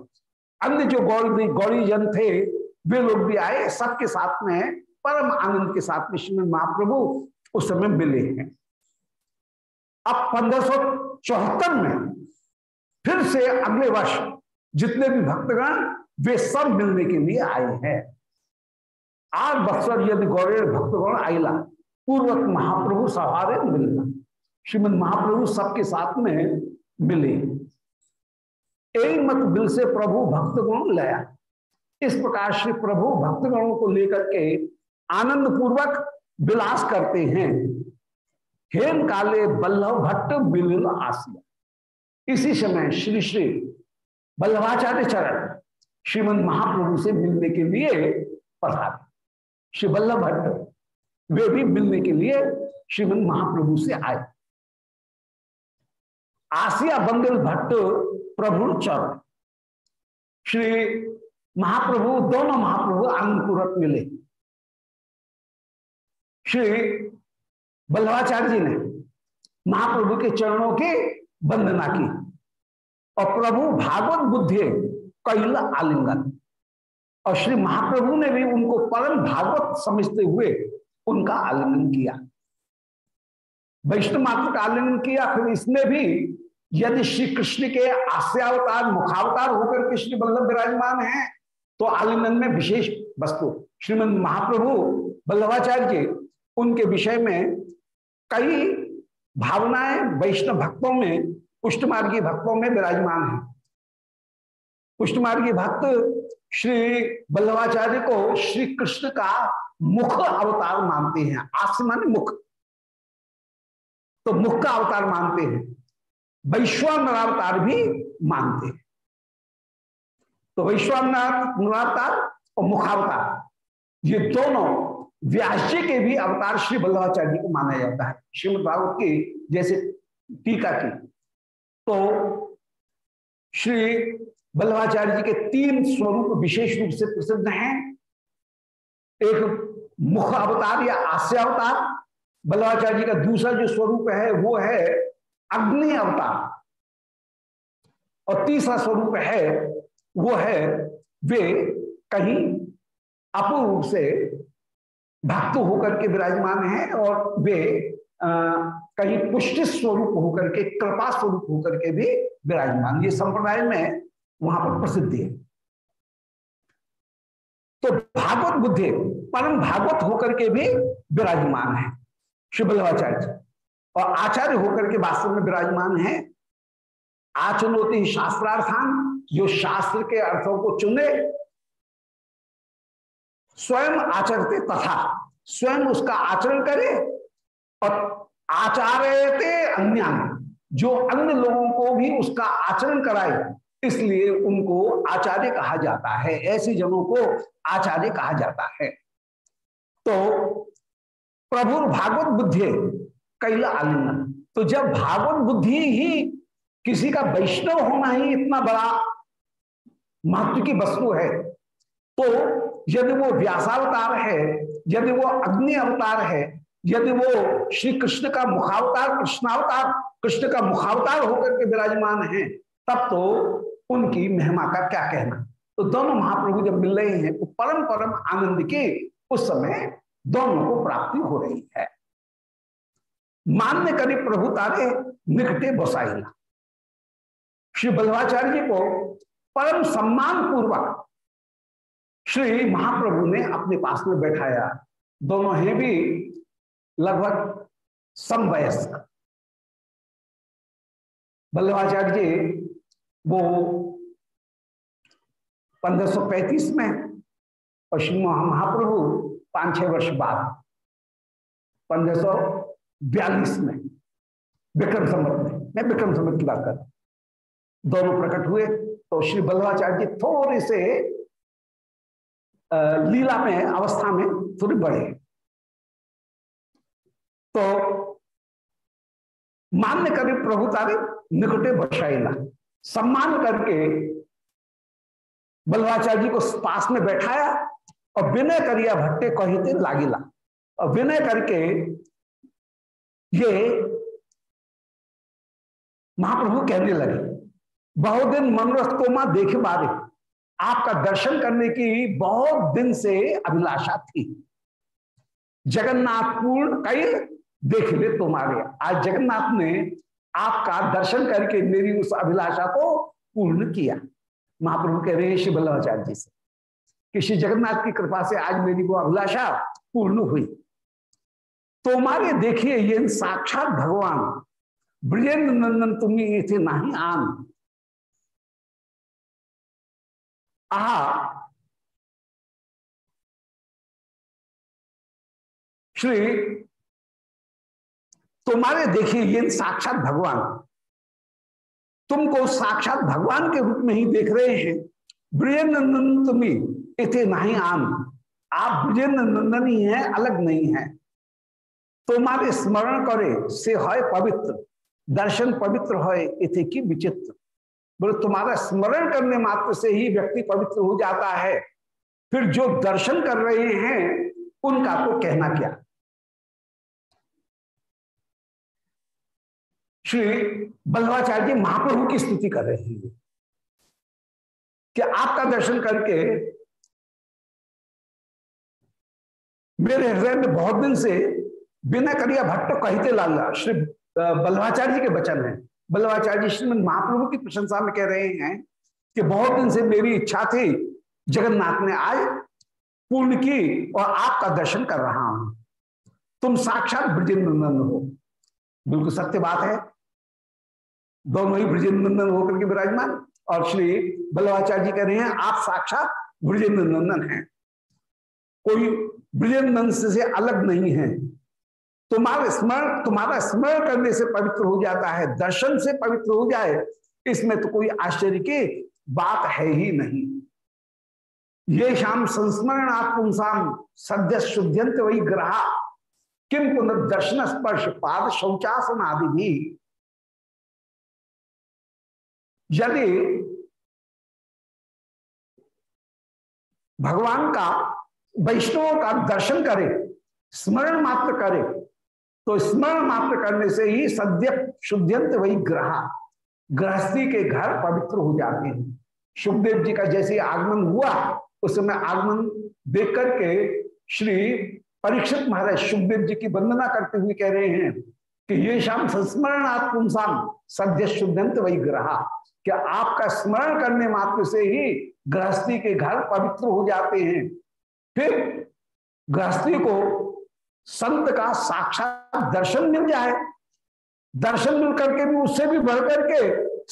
अन्य जो गौरी गौरी जन थे, वे लोग भी आए, सबके साथ में परम आनंद के साथ में श्रीमद महाप्रभु उस समय मिले हैं। अब पंद्रह सौ में फिर से अगले वर्ष जितने भी भक्तगण, वे सब मिलने के लिए आए हैं। आठ बक्सर यदि गौरे भक्तगण आईला पूर्वक महाप्रभु सवारे मिलना श्रीमद महाप्रभु सबके साथ में मिले। एक मत बिल से प्रभु भक्तगण लया। इस प्रकार श्री प्रभु भक्तगणों को लेकर के आनंद पूर्वक विलास करते हैं। हेम काले बल्लभ भट्ट बिल आसिया। इसी समय श्री श्री बल्लभाचार्य चरण श्रीमद महाप्रभु से मिलने के लिए पधारे। श्री बल्लभ भट्ट, वे भी मिलने के लिए श्रीमद महाप्रभु से आए। आसिया बंदल भट्ट प्रभु चरण। श्री महाप्रभु, दोनों महाप्रभु आनंदपूर्वक मिले। श्री बल्लभाचार्य जी ने महाप्रभु के चरणों की वंदना की और प्रभु भागवत बुद्धि कैल आलिंगन। और श्री महाप्रभु ने भी उनको परम भागवत समझते हुए उनका आलिंगन किया। वैष्णव मात्र का आलिंगन किया, फिर इसमें भी यदि श्री कृष्ण के आस्यावतार, मुखावतार होकर के श्री बल्लभ विराजमान है तो आलिंगन में विशेष वस्तु। श्रीमद महाप्रभु बल्लभाचार्य जी उनके विषय में कई भावनाएँ वैष्णव भक्तों में पुष्ट मार्गी भक्तों में विराजमान है। पुष्ट मार्गी भक्त श्री बल्लभाचार्य को श्री कृष्ण का मुख अवतार मानते हैं, आसमान मुख। तो मुख का अवतार मानते हैं वैश्वानर अवतार भी मानते हैं। तो वैश्वानर अवतार और मुखावतार, ये दोनों व्यास जी के भी अवतार श्री बल्लभाचार्य को माना जाता है। श्रीमद भागवत की जैसे टीका की। तो श्री बल्लभाचार्य जी के तीन स्वरूप विशेष रूप से प्रसिद्ध हैं। एक मुख अवतार या आस्य अवतार। बल्लभाचार्य जी का दूसरा जो स्वरूप है, वो है अग्नि अवतार। और तीसरा स्वरूप है, वो है वे कहीं अपूर्व से भक्त होकर के विराजमान हैं और वे आ, कहीं पुष्टि स्वरूप होकर के कृपा स्वरूप होकर के भी विराजमान ये संप्रदाय में वहाँ पर प्रसिद्धि है। तो भागवत बुद्धि परम भागवत होकर के भी विराजमान है जी। और आचार्य होकर के वास्तव में विराजमान है। आचनोति शास्त्रार्थान जो शास्त्र के अर्थों को चुने स्वयं आचरते तथा, स्वयं उसका आचरण करे और आचार्यते अन्य जो अन्य लोगों को भी उसका आचरण कराए, इसलिए उनको आचार्य कहा जाता है। ऐसे जनों को आचार्य कहा जाता है। तो प्रभु भागवत बुद्धि, कैला आलिंगन। तो जब भागवत बुद्धि ही किसी का वैष्णव होना ही इतना बड़ा महत्व की वस्तु है तो यदि वो व्यासावतार है, यदि वो अग्नि अवतार है, यदि वो श्री कृष्ण का मुखावतार, कृष्णावतार, कृष्ण का मुखावतार होकर के विराजमान है, तब तो उनकी महिमा का क्या कहना? तो दोनों महाप्रभु जब मिल रहे हैं तो परम परम आनंद के उस समय दोनों को प्राप्ति हो रही है। मान्य करी प्रभु तारे निकटे बसाईला श्री बल्लभाचार्य को परम सम्मान पूर्वक श्री महाप्रभु ने अपने पास में बैठाया। दोनों हैं भी लगभग समवयस्क। बल्लभाचार्य जी, वो 1535 में और श्री महाप्रभु पाँच छह वर्ष बाद, पंद्रह सौ बयालीस में विक्रम संवत में। मैं विक्रम संवत की बात कर दोनों प्रकट हुए तो श्री बल्लभाचार्य जी थोड़े से लीला में, अवस्था में थोड़ी बढ़े। तो मान्य करे प्रभु तारे निकटे बसाइला। सम्मान करके बल्लभाचार्य जी को पास में बैठाया और विनय करिया भट्टे कहते लागिला। और विनय करके ये महाप्रभु कहने लगे बहुत दिन मनोरथ को माँ देखे बारे। आपका दर्शन करने की बहुत दिन से अभिलाषा थी। जगन्नाथ पूर्ण कई देख ले तुम्हारे। आज जगन्नाथ ने आपका दर्शन करके मेरी उस अभिलाषा को पूर्ण किया। महाप्रभु कह रहे हैं, श्री बल्लभाचार्य जी से, कि श्री जगन्नाथ की कृपा से आज मेरी वो अभिलाषा पूर्ण हुई। तुम्हारे देखिए, ये साक्षात भगवान। ब्रजेंद्र नंदन तुम्हें थे नहीं आन। आहा श्री, तुम्हारे देखिए ये साक्षात भगवान। तुमको साक्षात भगवान के रूप में ही देख रहे हैं। ब्रजेंद्र नंदन तुम्हें इथे नहीं आन आप ब्रजेंद्र नंदन ही हैं, अलग नहीं है। तुम्हारे स्मरण करे, से है पवित्र। दर्शन पवित्र है, इथे की विचित्र। बोले, तुम्हारा स्मरण करने मात्र से ही व्यक्ति पवित्र हो जाता है। फिर जो दर्शन कर रहे हैं, उनका तो कहना क्या? श्री बल्लभाचार्य जी महाप्रभु की स्तुति कर रहे हैं। कि आपका दर्शन करके मेरे हृदय में बहुत दिन से बिना करिया भट्ट कहते लाला, श्री बल्लभाचार्य जी के वचन है। बल्लभाचार्य श्रीमद महाप्रभु की प्रशंसा में कह रहे हैं कि बहुत दिन से मेरी इच्छा थी, जगन्नाथ ने आज पूर्ण की और आपका दर्शन कर रहा हूँ। तुम साक्षात ब्रजेंद्र हो। बिल्कुल सत्य बात है। दोनों ही ब्रजेंद्र नंदन होकर के विराजमान। और श्री बल्लभाचार्य जी कह रहे हैं, आप साक्षात ब्रजेंद्र नंदन हैं। कोई ब्रजेंद्र नंदन से अलग नहीं है। तुम्हारा स्मरण तुम्हारा स्मरण करने से पवित्र हो जाता है, दर्शन से पवित्र हो जाए, इसमें तो कोई आश्चर्य की बात है ही नहीं। ये शाम संस्मरण आत्मसाम सद्य शुद्ध्यंत वही ग्रहा किम पुनर्दर्शन स्पर्श पाद शौचासन आदि भी। यदि भगवान का, वैष्णवों का दर्शन करे, स्मरण मात्र करे तो स्मरण मात्र करने से ही सद्य शुद्ध्यंत वही ग्रह, गृहस्थी के घर पवित्र हो जाते हैं। सुखदेव जी का जैसे आगमन हुआ, उस समय आगमन देख करके श्री परीक्षित महाराज सुखदेव जी की वंदना करते हुए कह रहे हैं कि ये शाम संस्मरण आत्मसाम सद्य शुद्धंत वही ग्रह, क्या आपका स्मरण करने मात्र से ही गृहस्थी के घर पवित्र हो जाते हैं। फिर गृहस्थी को संत का साक्षात दर्शन मिल जाए। दर्शन मिल करके भी, उससे भी बढ़ करके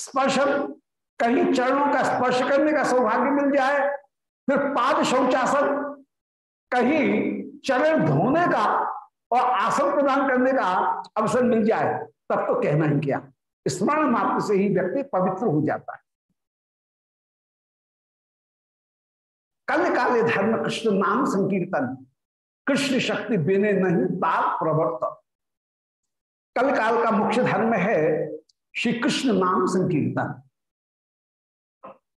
स्पर्शन कहीं चरणों का स्पर्श करने का सौभाग्य मिल जाए। फिर पाद शौचासन, कहीं चरण धोने का और आसन प्रदान करने का अवसर मिल जाए, तब तो कहना ही क्या। स्मरण मात्र से ही व्यक्ति पवित्र हो जाता है। कल काले धर्म कृष्ण नाम संकीर्तन। कृष्ण शक्ति बिने नहीं तार प्रवर्त कल काल का मुख्य धर्म है श्री कृष्ण नाम संकीर्तन।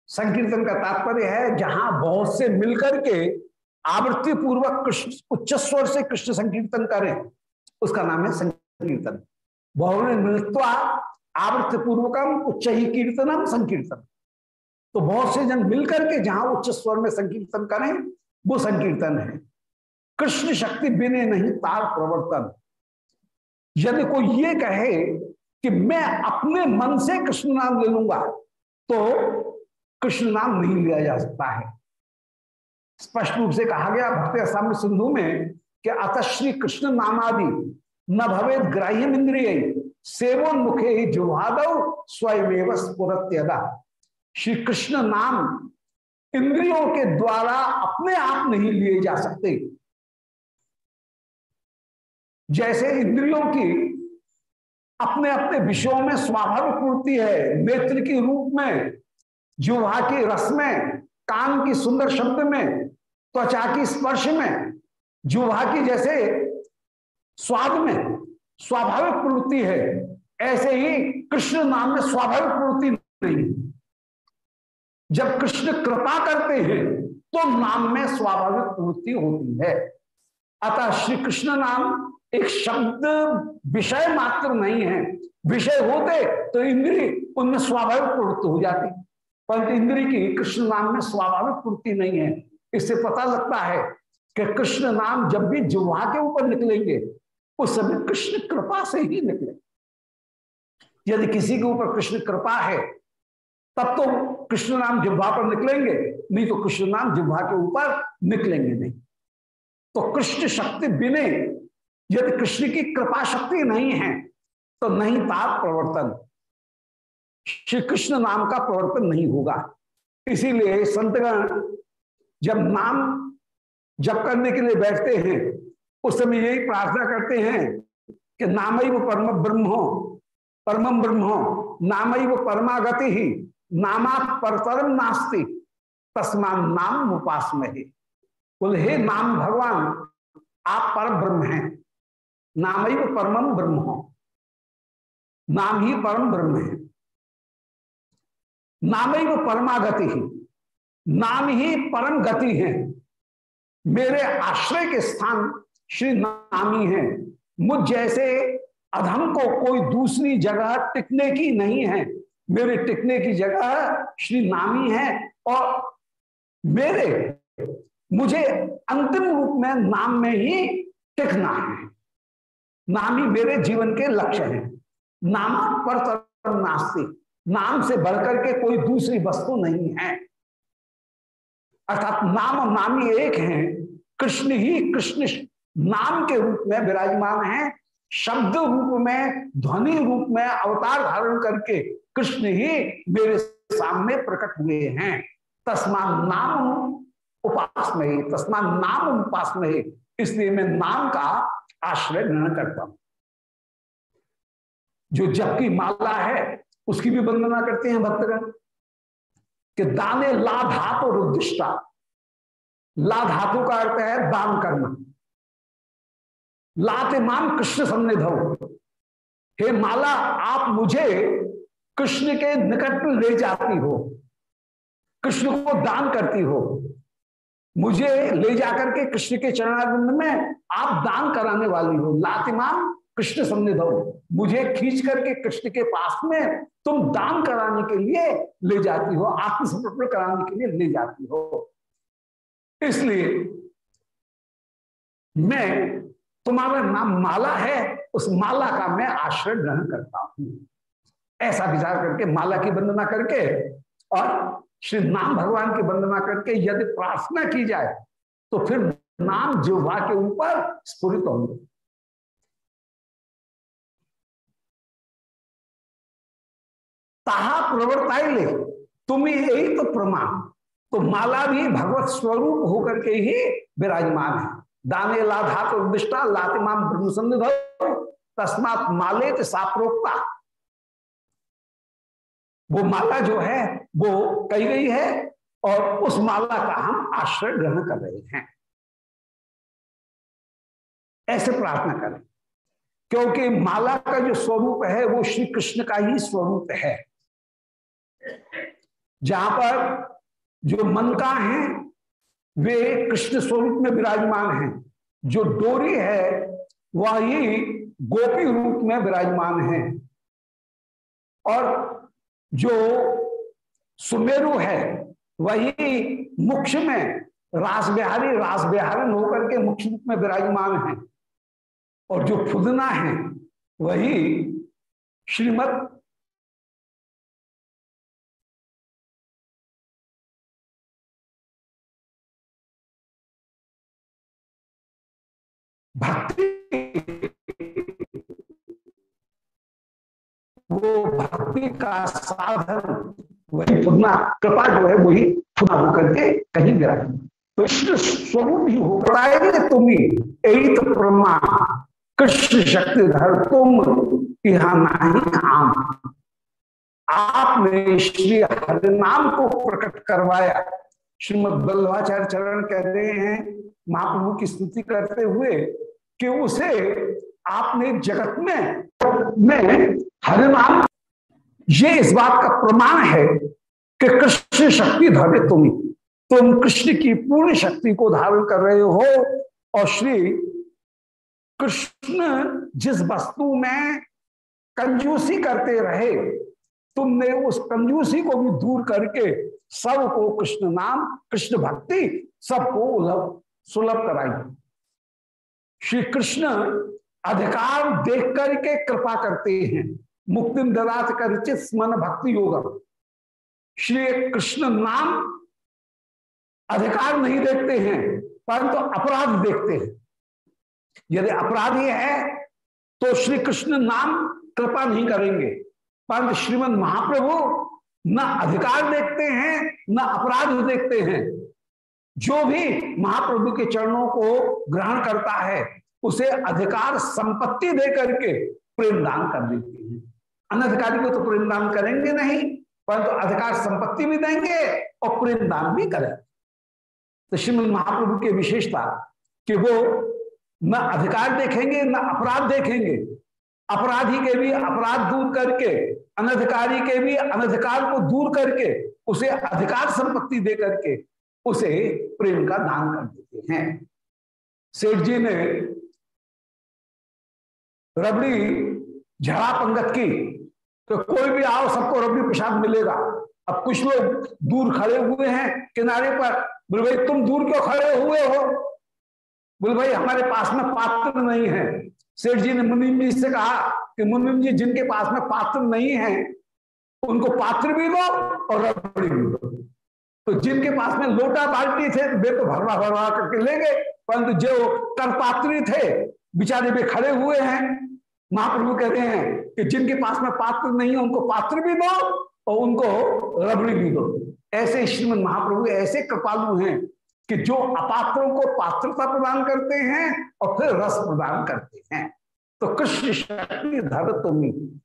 संकीर्तन का तात्पर्य है जहाँ बहुत से मिलकर के आवृत्ति पूर्वक कृष्ण, उच्च स्वर से कृष्ण संकीर्तन करें, उसका नाम है संकीर्तन। बहु मिलत्वा आवृत्ति पूर्वकम उच्च ही कीर्तनम, संकीर्तन। तो बहुत से जन मिलकर के जहाँ उच्च स्वर में संकीर्तन करें, वो संकीर्तन है। कृष्ण शक्ति बिने नहीं तार प्रवर्तन। यदि कोई ये कहे कि मैं अपने मन से कृष्ण नाम ले लूँगा तो कृष्ण नाम नहीं लिया जा सकता है। स्पष्ट रूप से कहा गया भक्ति असाम सिंधु में कि अतश्री कृष्ण नामादि न भवे ग्राह्य इंद्रिय सेवन मुखे ही जुहादव स्वयं स्फुरत्यदा। श्री कृष्ण नाम इंद्रियों के द्वारा अपने आप नहीं लिए जा सकते। जैसे इंद्रियों की अपने अपने विषयों में स्वाभाविक पूर्ति है, नेत्र की रूप में जुहा की रस में, कान की सुंदर शब्द में, त्वचा की स्पर्श में जुहा की जैसे स्वाद में स्वाभाविक प्रवृत्ति है, ऐसे ही कृष्ण नाम में स्वाभाविक प्रवृत्ति नहीं। जब कृष्ण कृपा करते हैं तो नाम में स्वाभाविक प्रवृत्ति होती है। अतः श्री कृष्ण नाम एक शब्द विषय मात्र नहीं है। विषय होते तो इंद्री उनमें स्वाभाविक प्रवृत्ति हो जाती। परंतु इंद्री की कृष्ण नाम में स्वाभाविक पूर्ति नहीं है। इससे पता लगता है कि कृष्ण नाम जब भी जुहा के ऊपर निकलेंगे, उस समय कृष्ण कृपा से ही निकले। यदि किसी के ऊपर कृष्ण कृपा है, तब तो कृष्ण नाम जिह्वा पर निकलेंगे, नहीं तो कृष्ण नाम जिह्वा के ऊपर निकलेंगे नहीं। तो कृष्ण शक्ति बिने यदि कृष्ण की कृपा शक्ति नहीं है तो नहीं पाप प्रवर्तन। श्री कृष्ण नाम का प्रवर्तन नहीं होगा। इसीलिए संतगण, जब नाम जप करने के लिए बैठते हैं, उस समय यही प्रार्थना करते हैं कि नाम ही वो परम ब्रह्म परम ब्रह्म नाम ही वो परमागति ही नामा परतरम नास्ति, तस्मान नाम उपास में बोले, हे नाम भगवान, आप पर ब्रह्म हैं। नाम ही परम ब्रह्म हो। नाम ही परम ब्रह्म है। नाम ही वो परमागति ही। नाम ही परम गति है। मेरे आश्रय के स्थान श्री नामी है। मुझ जैसे अधम को कोई दूसरी जगह टिकने की नहीं है। मेरे टिकने की जगह श्री नामी है और मेरे, मुझे अंतिम रूप में नाम में ही टिकना है। नाम ही मेरे जीवन के लक्ष्य है। नाम पर नास्ती। नाम से बढ़कर के कोई दूसरी वस्तु नहीं है। अर्थात नाम नामी एक हैं। कृष्ण ही कृष्ण नाम के रूप में विराजमान है। शब्द रूप में, ध्वनि रूप में अवतार धारण करके कृष्ण ही मेरे सामने प्रकट हुए हैं। तस्मान नाम उपास में तस्मान नाम उपास में इसलिए मैं नाम का आश्रय ग्रहण करता हूँ जो जप की माला है, उसकी भी वंदना करते हैं भक्तगण कि दाने ला धातु धातु का अर्थ है दान करना। लाते मान कृष्ण सन्निधव हे। माला, आप मुझे कृष्ण के निकट ले जाती हो। कृष्ण को दान करती हो। मुझे ले जाकर के कृष्ण के चरणारिंद में आप दान कराने वाली हो। लातिमान कृष्ण सन्निधो। मुझे खींच करके कृष्ण के पास में तुम दान कराने के लिए ले जाती हो, आत्मसमर्पण कराने के लिए ले जाती हो। इसलिए मैं, तुम्हारा नाम माला है, उस माला का मैं आश्रय ग्रहण करता हूँ। ऐसा विचार करके माला की वंदना करके और श्री नाम भगवान की वंदना करके यदि प्रार्थना की जाए तो फिर नाम जिह्वा के ऊपर स्फुरित होंगे। प्रवर्ताई ले, तुम्हें यही तो प्रमाण तो माला भी भगवत स्वरूप होकर के ही विराजमान है। दाने लाधा तो लातिमान ब्रह्म तस्मात माले साप्रोक्ता। वो माला जो है, वो कही गई है और उस माला का हम आश्रय ग्रहण कर रहे हैं। ऐसे प्रार्थना करें, क्योंकि माला का जो स्वरूप है, वो श्री कृष्ण का ही स्वरूप है। जहाँ पर जो मन का है, वे कृष्ण स्वरूप में विराजमान हैं। जो डोरी है, वह ही गोपी रूप में विराजमान है। और जो सुमेरु है, वही मुख्य में रास बिहारी रास बिहारन होकर के मुख्य रूप में विराजमान है। और जो फुदना है, वही श्रीमद भक्ति वो भक्ति का साधन वही पुनः कृपा जो है वही पुनः होकर के कहीं गिरा तो स्वरूप ही हो। बताएँगे तुम ही यही तो प्रमा कृष्ण शक्ति धर तुम यहाँ नहीं आम। आपने श्री हरिनाम को प्रकट करवाया। श्रीमद बल्लभाचार्य चरण कह रहे हैं, महाप्रभु की स्तुति करते हुए कि उसे आपने जगत में में हरिनाम ये इस बात का प्रमाण है कि कृष्ण शक्ति धरे तुम तुम कृष्ण की पूर्ण शक्ति को धारण कर रहे हो और श्री कृष्ण जिस वस्तु में कंजूसी करते रहे, तुमने उस कंजूसी को भी दूर करके सबको कृष्ण नाम, कृष्ण भक्ति सबको सुलभ कराई। श्री कृष्ण अधिकार देख करके कृपा करते हैं। मुक्ति ददात कर स्मन भक्ति योग श्री कृष्ण नाम अधिकार नहीं देखते हैं, परंतु तो अपराध देखते हैं। यदि अपराध अपराधी है तो श्री कृष्ण नाम कृपा नहीं करेंगे। परंतु श्रीमद महाप्रभु न अधिकार देखते हैं, न अपराध देखते हैं। जो भी महाप्रभु के चरणों को ग्रहण करता है, उसे अधिकार संपत्ति दे करके प्रेम दान कर देते अनधिकारी को तो प्रेम दान करेंगे नहीं, परंतु तो अधिकार संपत्ति भी देंगे और प्रेम दान भी करेंगे। तो श्रीमद महाप्रभु की विशेषता कि वो न अधिकार देखेंगे, न अपराध देखेंगे। अपराधी के भी अपराध दूर करके, अनधिकारी के भी अनधिकार को दूर करके, उसे अधिकार संपत्ति दे करके उसे प्रेम का दान कर देते हैं। सेठ जी ने रबड़ी, झड़ा पंगत की तो कोई भी आओ, सबको रबड़ी प्रसाद मिलेगा। अब कुछ लोग दूर खड़े हुए हैं किनारे पर। बोले, भाई, तुम दूर क्यों खड़े हुए हो? बोले, भाई, हमारे पास में पात्र नहीं है। सेठ जी ने मुनिम जी से कहा कि, मुनिम जी, जिनके पास में पात्र नहीं है, उनको पात्र भी दो और रबड़ी भी दो। तो जिनके पास में लोटा बाल्टी थे, वे तो भरवा भरवा करके ले गए, परंतु जो करपात्री थे, बिचारे भी खड़े हुए हैं। महाप्रभु कह रहे हैं कि जिनके पास में पात्र नहीं है, उनको पात्र भी दो और उनको रबड़ी भी दो। ऐसे श्रीमद महाप्रभु ऐसे कृपालु हैं कि जो अपात्रों को पात्रता प्रदान करते हैं और फिर रस प्रदान करते हैं। तो कृष्ण शक्ति धर तुम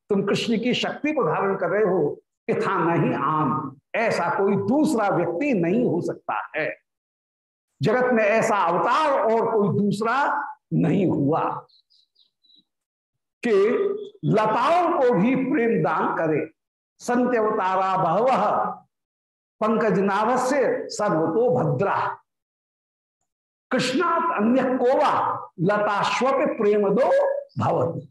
तुम कृष्ण की शक्ति को धारण कर रहे हो यथा नहीं आम, ऐसा कोई दूसरा व्यक्ति नहीं हो सकता है। जगत में ऐसा अवतार और कोई दूसरा नहीं हुआ। कि लताओं को भी प्रेम दान करे। संत अवतारा बहव, पंकज नावस्य सर्वतो भद्रा। कृष्णात अन्य कोवा लताश्वप प्रेम दो भवत।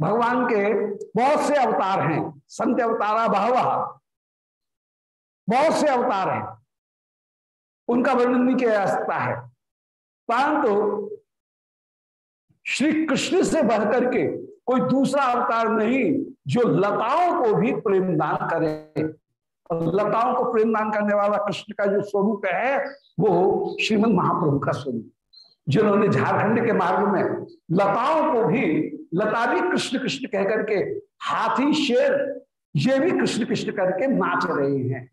भगवान के बहुत से अवतार हैं। संत अवतारा बहव बहुत से अवतार हैं। उनका वर्णन नहीं किया जा सकता है। परंतु श्री कृष्ण से बढ़कर के कोई दूसरा अवतार नहीं, जो लताओं को भी प्रेम दान करे। और लताओं को प्रेम दान करने वाला कृष्ण का जो स्वरूप है, वो श्रीमद महाप्रभु का स्वरूप। जिन्होंने झारखंड के मार्ग में लताओं को भी, लता भी कृष्ण कृष्ण कह करके हाथी, शेर, ये भी कृष्ण कृष्ण करके नाच रहे हैं।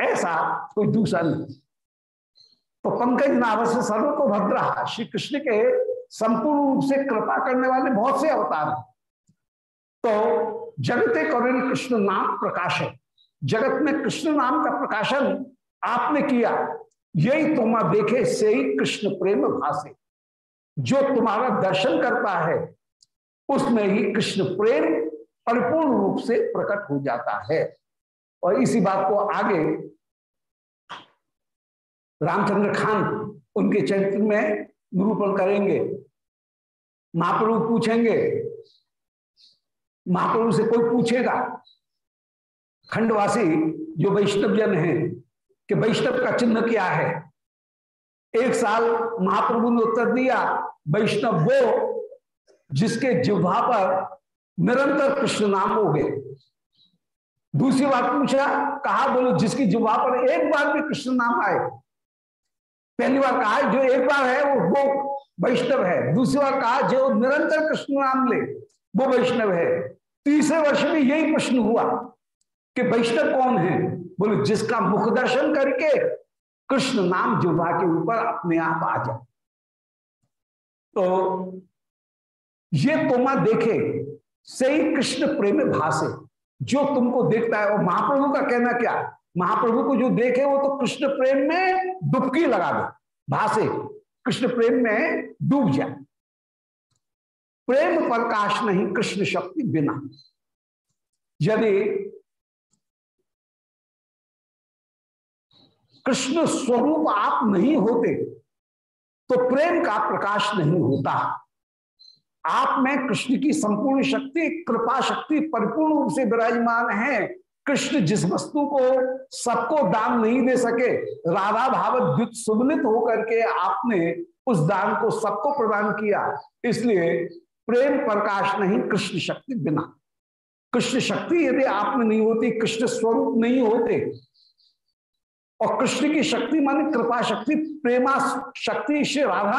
ऐसा कोई दूसरा नहीं। तो पंकज नाव से सर्व को भद्रा श्री कृष्ण के संपूर्ण रूप से कृपा करने वाले बहुत से अवतार हैं। तो जगते करुण कृष्ण नाम प्रकाश है जगत में कृष्ण नाम का प्रकाशन आपने किया, यही तुम देखे से ही कृष्ण प्रेम भाषे जो तुम्हारा दर्शन करता है, उसमें ही कृष्ण प्रेम परिपूर्ण रूप से प्रकट हो जाता है। और इसी बात को आगे रामचंद्र खान उनके चरित्र में निरूपण करेंगे। महाप्रभु पूछेंगे। महाप्रभु से कोई पूछेगा? खंडवासी जो वैष्णव जन है, कि वैष्णव का चिन्ह क्या है? एक साल महाप्रभु ने उत्तर दिया, वैष्णव वो जिसके जिह्वा पर निरंतर कृष्ण नाम हो गए। दूसरी बात पूछा, कहा बोलो, जिसकी जिह्वा पर एक बार भी कृष्ण नाम आए। पहली बार कहा जो एक बार है, वो वो वैष्णव है। दूसरी कहा, जो निरंतर कृष्ण नाम ले, वो वैष्णव है। तीसरे वर्ष में यही प्रश्न हुआ कि वैष्णव कौन है? बोले, जिसका मुख दर्शन करके कृष्ण नाम जुबा के ऊपर अपने आप आ जाए। तो ये तोमा देखे से ही कृष्ण प्रेम भाषे, जो तुमको देखता है, और महाप्रभु का कहना क्या? महाप्रभु को जो देखे, वो तो कृष्ण प्रेम में डुबकी लगा दे, भाषे। कृष्ण प्रेम में डूब जाए। प्रेम प्रकाश नहीं, कृष्ण शक्ति बिना। यदि कृष्ण स्वरूप आप नहीं होते तो प्रेम का प्रकाश नहीं होता। आप में कृष्ण की संपूर्ण शक्ति, कृपा शक्ति परिपूर्ण रूप से विराजमान है। कृष्ण जिस वस्तु को सबको दान नहीं दे सके, राधा भाव द्युत सुमिलित होकर के आपने उस दान को सबको प्रदान किया, इसलिए प्रेम प्रकाश नहीं कृष्ण शक्ति बिना। कृष्ण शक्ति यदि आप में नहीं होती, कृष्ण स्वरूप नहीं होते, और कृष्ण की शक्ति माने कृपा शक्ति, प्रेमा शक्ति श्री राधा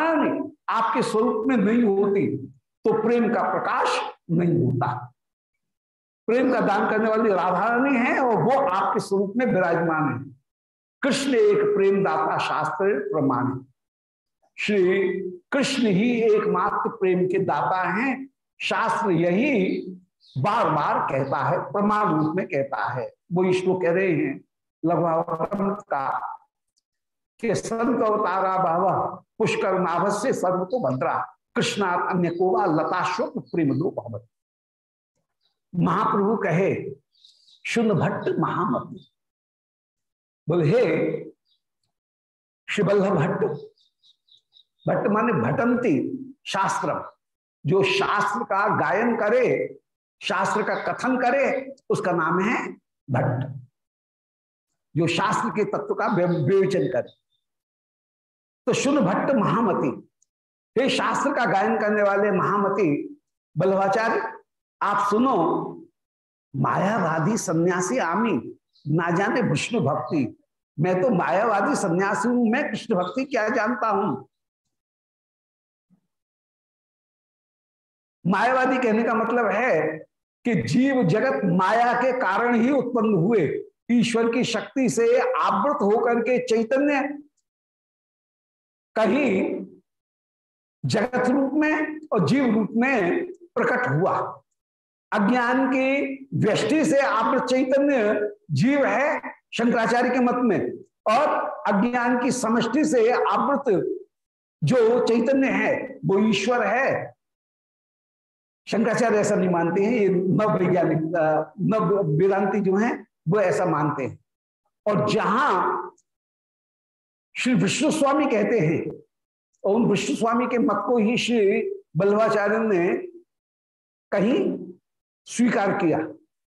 आपके स्वरूप में नहीं होती तो प्रेम का प्रकाश नहीं होता। प्रेम का दान करने वाली राधा रानी है, और वो आपके स्वरूप में विराजमान है। कृष्ण एक प्रेम दाता शास्त्र प्रमाण। श्री कृष्ण ही एकमात्र प्रेम के दाता हैं। शास्त्र यही बार बार कहता है, प्रमाण रूप में कहता है। वो ईश्वर कह रहे हैं लघुवंत का, कि संत अवतारा बाबा पुष्कर नाभस्य सर्व तो भद्रा कृष्णा अन्य को लताश्व प्रेम दो भवत महाप्रभु कहे, शुन भट्ट महामती। बोले, हे शिवल्लभ भट्ट भट्ट माने भटंती शास्त्र जो शास्त्र का गायन करे, शास्त्र का कथन करे, उसका नाम है भट्ट। जो शास्त्र के तत्व का विवेचन करे। तो शुन भट्ट महामती। हे शास्त्र का गायन करने वाले महामती, बल्लभाचार्य आप सुनो, मायावादी सन्यासी आमी ना जाने विष्णु भक्ति। मैं तो मायावादी सन्यासी हूँ, मैं कृष्ण भक्ति क्या जानता हूँ? मायावादी कहने का मतलब है कि जीव जगत माया के कारण ही उत्पन्न हुए। ईश्वर की शक्ति से आवृत होकर के चैतन्य कहीं जगत रूप में और जीव रूप में प्रकट हुआ। अज्ञान की व्यष्टि से आप चैतन्य जीव है शंकराचार्य के मत में। और अज्ञान की समष्टि से आवृत जो चैतन्य है, वो ईश्वर है। शंकराचार्य ऐसा नहीं मानते हैं, ये नव वैज्ञानिक नव वेदांति जो हैं, वो ऐसा मानते हैं। और जहाँ श्री विष्णु स्वामी कहते हैं, और उन विष्णु स्वामी के मत को ही श्री बल्लभाचार्य ने कहीं स्वीकार किया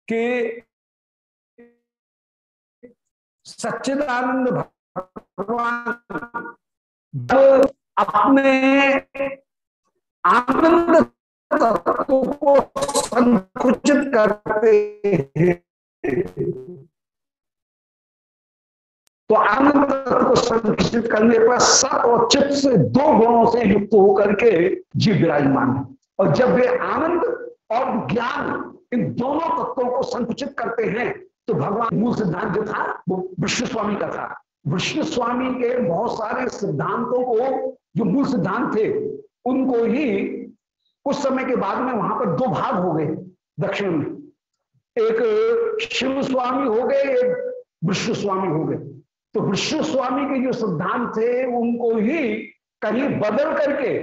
कि सच्चिदानंद भगवान अपने आनंद तत्व को संकुचित करते हैं। तो आनंद को संकित करने पर सत और चित्त से दो गुणों से युक्त होकर के जीव विराजमान है। और जब वे आनंद और ज्ञान इन दोनों तत्वों को संकुचित करते हैं तो भगवान मूल सिद्धांत जो था, वो विष्णु स्वामी का था। विष्णु स्वामी के बहुत सारे सिद्धांतों को, जो मूल सिद्धांत थे, उनको ही कुछ समय के बाद में वहाँ पर दो भाग हो गए दक्षिण में। एक शिव स्वामी हो गए, एक विष्णु स्वामी हो गए। तो विष्णु स्वामी के जो सिद्धांत थे, उनको ही कहीं बदल करके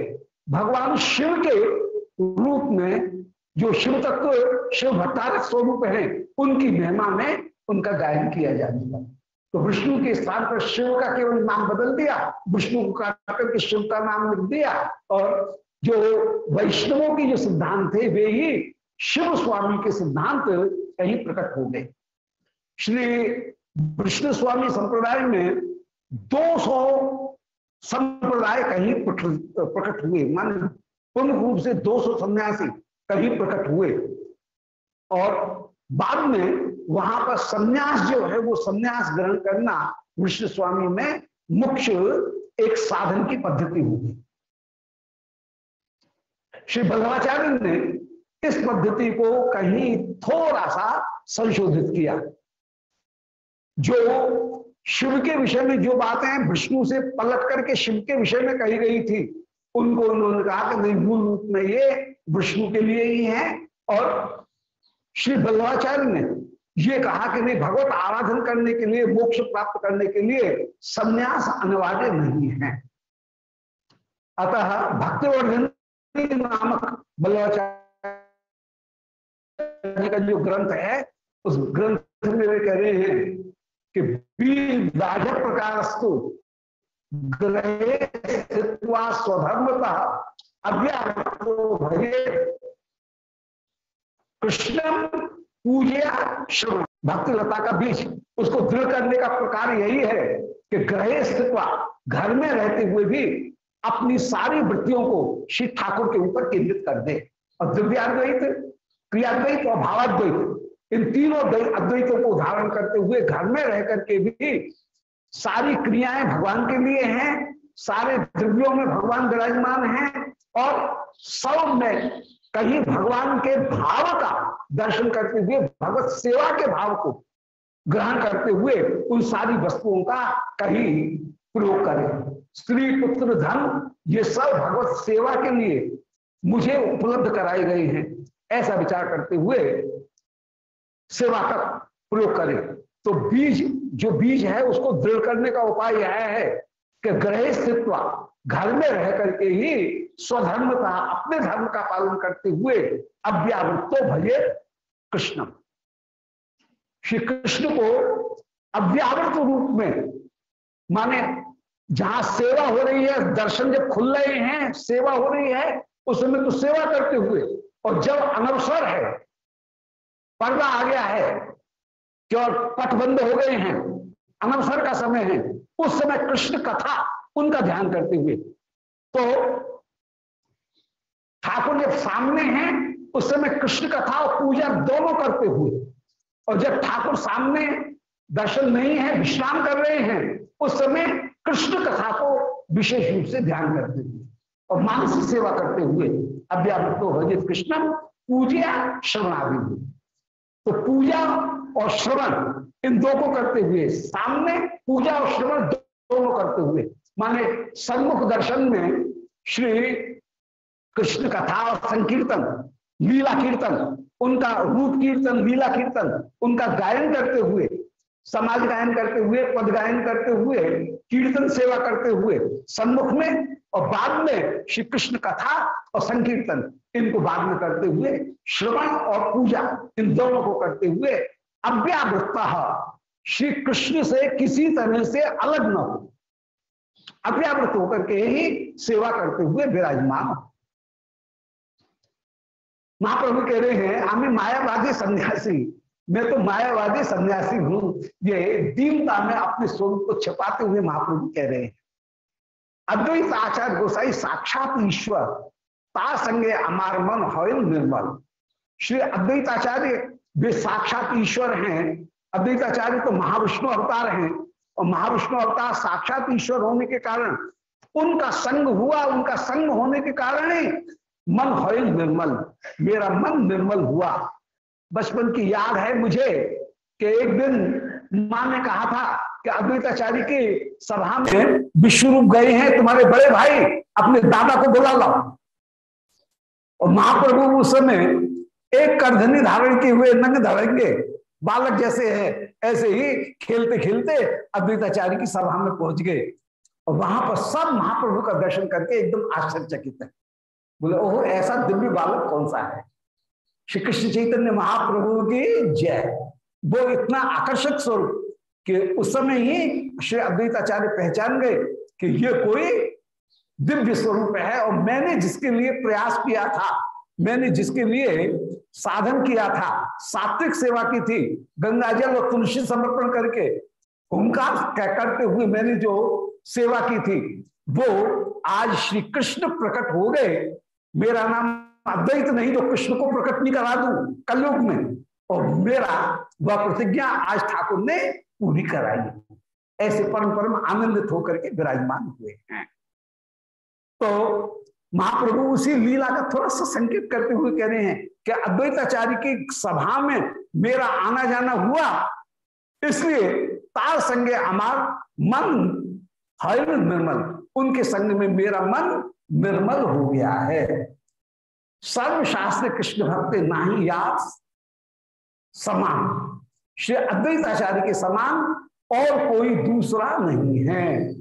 भगवान शिव के रूप में जो शिव तत्व, शिव भट्टारक स्वरूप है, उनकी महिमा में उनका गायन किया जाने लगा। तो विष्णु के स्थान पर शिव का केवल नाम बदल दिया, विष्णु को करके शिव का नाम लिख दिया, और जो वैष्णवों के जो सिद्धांत थे, वे ही शिव स्वामी के सिद्धांत कहीं प्रकट हो गए। श्री विष्णु स्वामी संप्रदाय में 200 संप्रदाय कहीं प्रकट हुए। मान पूर्ण रूप से 200 सन्यासी कहीं प्रकट हुए। और बाद में वहाँ पर सन्यास जो है, वो सन्यास ग्रहण करना विष्णु स्वामी में मुख्य एक साधन की पद्धति होगी श्री बल्लभाचार्य ने इस पद्धति को कहीं थोड़ा सा संशोधित किया। जो शिव के विषय में जो बातें विष्णु से पलट करके शिव के विषय में कही गई थी उनको उन्होंने कहा कि नहीं मूल रूप में ये, विष्णु के लिए ही है। और श्री बल्लाचार्य ने ये कहा कि नहीं, भगवत आराधन करने के लिए, मोक्ष प्राप्त करने के लिए संन्यास अनिवार्य नहीं है। अतः भक्तिवर्धन नामक बल्लाचार्य का जो ग्रंथ है, उस ग्रंथ में वे कह रहे हैं कि बीज प्रकारस्तु ग्रहे स्वधर्मता अव्यातो भजे कृष्णम पूजया श्रवण भक्ति लता का बीज। उसको दृढ़ करने का प्रकार यही है कि ग्रह स्थित घर में रहते हुए भी अपनी सारी वृत्तियों को श्री ठाकुर के ऊपर केंद्रित कर दे। और दिव्याद्वैत, क्रियाद्वैत और भावाद्वैत, इन तीनों अद्वैतों को धारण करते हुए घर में रह करके भी सारी क्रियाएँ भगवान के लिए हैं, सारे द्रव्यों में भगवान विराजमान हैं और सब में कहीं भगवान के भाव का दर्शन करते हुए, भगवत सेवा के भाव को ग्रहण करते हुए उन सारी वस्तुओं का कहीं प्रयोग करें। स्त्री, पुत्र, धन, ये सब भगवत सेवा के लिए मुझे उपलब्ध कराए गए हैं। ऐसा विचार करते हुए सेवा का प्रयोग करें। तो बीज जो बीज है उसको दृढ़ करने का उपाय यह है कि ग्रह स्थित्व घर में रह करके ही स्वधर्म का अपने धर्म का पालन करते हुए अव्यावृत्तो भजे कृष्ण श्री कृष्ण को अव्यावृत रूप में, माने जहाँ सेवा हो रही है, दर्शन जब खुल रहे हैं, सेवा हो रही है उसमें तो सेवा करते हुए, और जब अनवसर है, पर्दा आ गया है क्यों पट बंद हो गए हैं अनवसर का समय है। उस समय कृष्ण कथा उनका ध्यान करते हुए। तो ठाकुर जब सामने हैं, उस समय कृष्ण कथा और पूजा दोनों करते हुए, और जब ठाकुर सामने दर्शन नहीं है, विश्राम कर रहे हैं, उस समय कृष्ण कथा को विशेष रूप से ध्यान करते हुए, और मानसिक सेवा करते हुए, अव्यावृत्तो भजित कृष्ण पूजा श्रवणादि तो पूजा और श्रवण, इन दो को करते हुए, सामने पूजा और श्रवण दोनों करते हुए। माने सन्मुख दर्शन में श्री कृष्ण कथा और संकीर्तन, लीला कीर्तन, उनका रूप कीर्तन, लीला कीर्तन, उनका गायन करते हुए, समाज गायन करते हुए, पद गायन करते हुए, कीर्तन सेवा करते हुए सम्मुख में और बाद में श्री कृष्ण कथा और संकीर्तन, इनको बाद में करते हुए, श्रवण और पूजा, इन दोनों को करते हुए अव्यावृत्ता। श्री कृष्ण से किसी तरह से अलग न हो। अव्यावृत होकर के ही सेवा करते हुए विराजमान। महाप्रभु कह रहे हैं, हमें मायावादी सन्यासी, मैं तो मायावादी सन्यासी हूँ। ये दीनता में अपने स्वरूप को छिपाते हुए महाप्रभु कह रहे हैं। अद्वैत आचार्य गोसाई साक्षात ईश्वर, ता संगे अमार मन हो निर्मल। श्री अद्वैताचार्य वे साक्षात ईश्वर हैं। अद्वैताचार्य तो महाविष्णु अवतार हैं और महाविष्णु अवतार साक्षात ईश्वर होने के कारण, उनका संग हुआ, उनका संग होने के कारण ही मन हो निर्मल, मेरा मन निर्मल हुआ। बचपन की याद है मुझे कि एक दिन माँ ने कहा था कि अद्वैताचार्य की सभा में विश्व रूप गए हैं, तुम्हारे बड़े भाई, अपने दादा को बुला लाओ। और महाप्रभु उस समय एक करधनी धारण किए हुए नंग धड़ेंगे। बालक जैसे है, ऐसे ही खेलते खेलते अद्वैताचार्य की सभा में पहुँच गए। और वहाँ पर सब महाप्रभु का दर्शन करके एकदम आश्चर्यचकित है। बोले, ओह, ऐसा दिव्य बालक कौन सा है? श्री कृष्ण चैतन्य महाप्रभु की जय। वो इतना आकर्षक स्वरूप कि उस समय ही श्री अद्वैताचार्य पहचान गए कि ये कोई दिव्य स्वरूप है और मैंने जिसके लिए प्रयास किया था, मैंने जिसके लिए साधन किया था, सात्विक सेवा की थी। गंगा जल और तुलसी समर्पण करके ओंकार करते हुए मैंने जो सेवा की थी, वो आज श्री कृष्ण प्रकट हो गए। मेरा नाम अद्वैत नहीं तो कृष्ण को प्रकट नहीं करा दू कलयुग में। और मेरा वह प्रतिज्ञा आज ठाकुर ने पूरी कराई। ऐसे परम परम आनंदित होकर के विराजमान हुए हैं। तो महाप्रभु उसी लीला का थोड़ा सा संकेत करते हुए कह रहे हैं कि अद्वैताचार्य की सभा में मेरा आना जाना हुआ। इसलिए तार संगे अमार, मन हर निर्मल। उनके संग में मेरा मन निर्मल हो गया है। सर्वशास्त्र कृष्ण भक्त नाही याद समान। श्री अद्वैताचार्य के समान और कोई दूसरा नहीं है।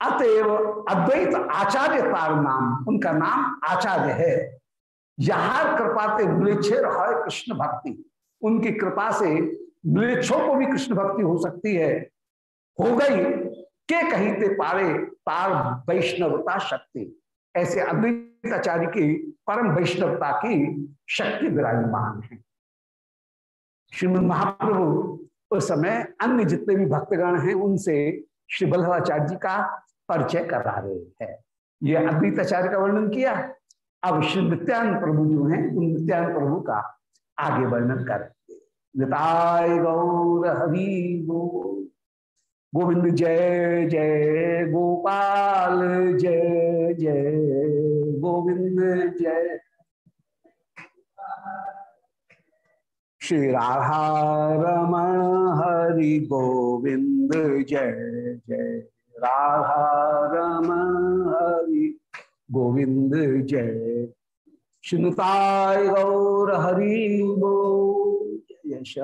अतएव अद्वैत आचार्य तार नाम, उनका नाम आचार्य है। यहाँ कृपाते मृक्षेर है कृष्ण भक्ति। उनकी कृपा से मृक्षों को भी कृष्ण भक्ति हो सकती है। हो गई, के कहीं ते पारे तार वैष्णवता शक्ति। ऐसे अद्वैताचार्य की परम वैष्णवता की शक्ति विराजमान है। श्रीमद महाप्रभु उस समय अन्य जितने भी भक्तगण हैं, उनसे श्री बल्लभाचार्य जी का परिचय करा रहे हैं। ये अद्वैताचार्य का वर्णन किया। अब श्री नित्यानंद प्रभु जो हैं, उन नित्यानंद प्रभु का आगे वर्णन करेंगे गौर हरि गो गोविंद जय जय गोपाल, जय जय गोविंद, जय। श्री राधा हरि गोविंद, जय जय। राधा हरि गोविंद जय। श्रीताय गौर हरि गो जय श्री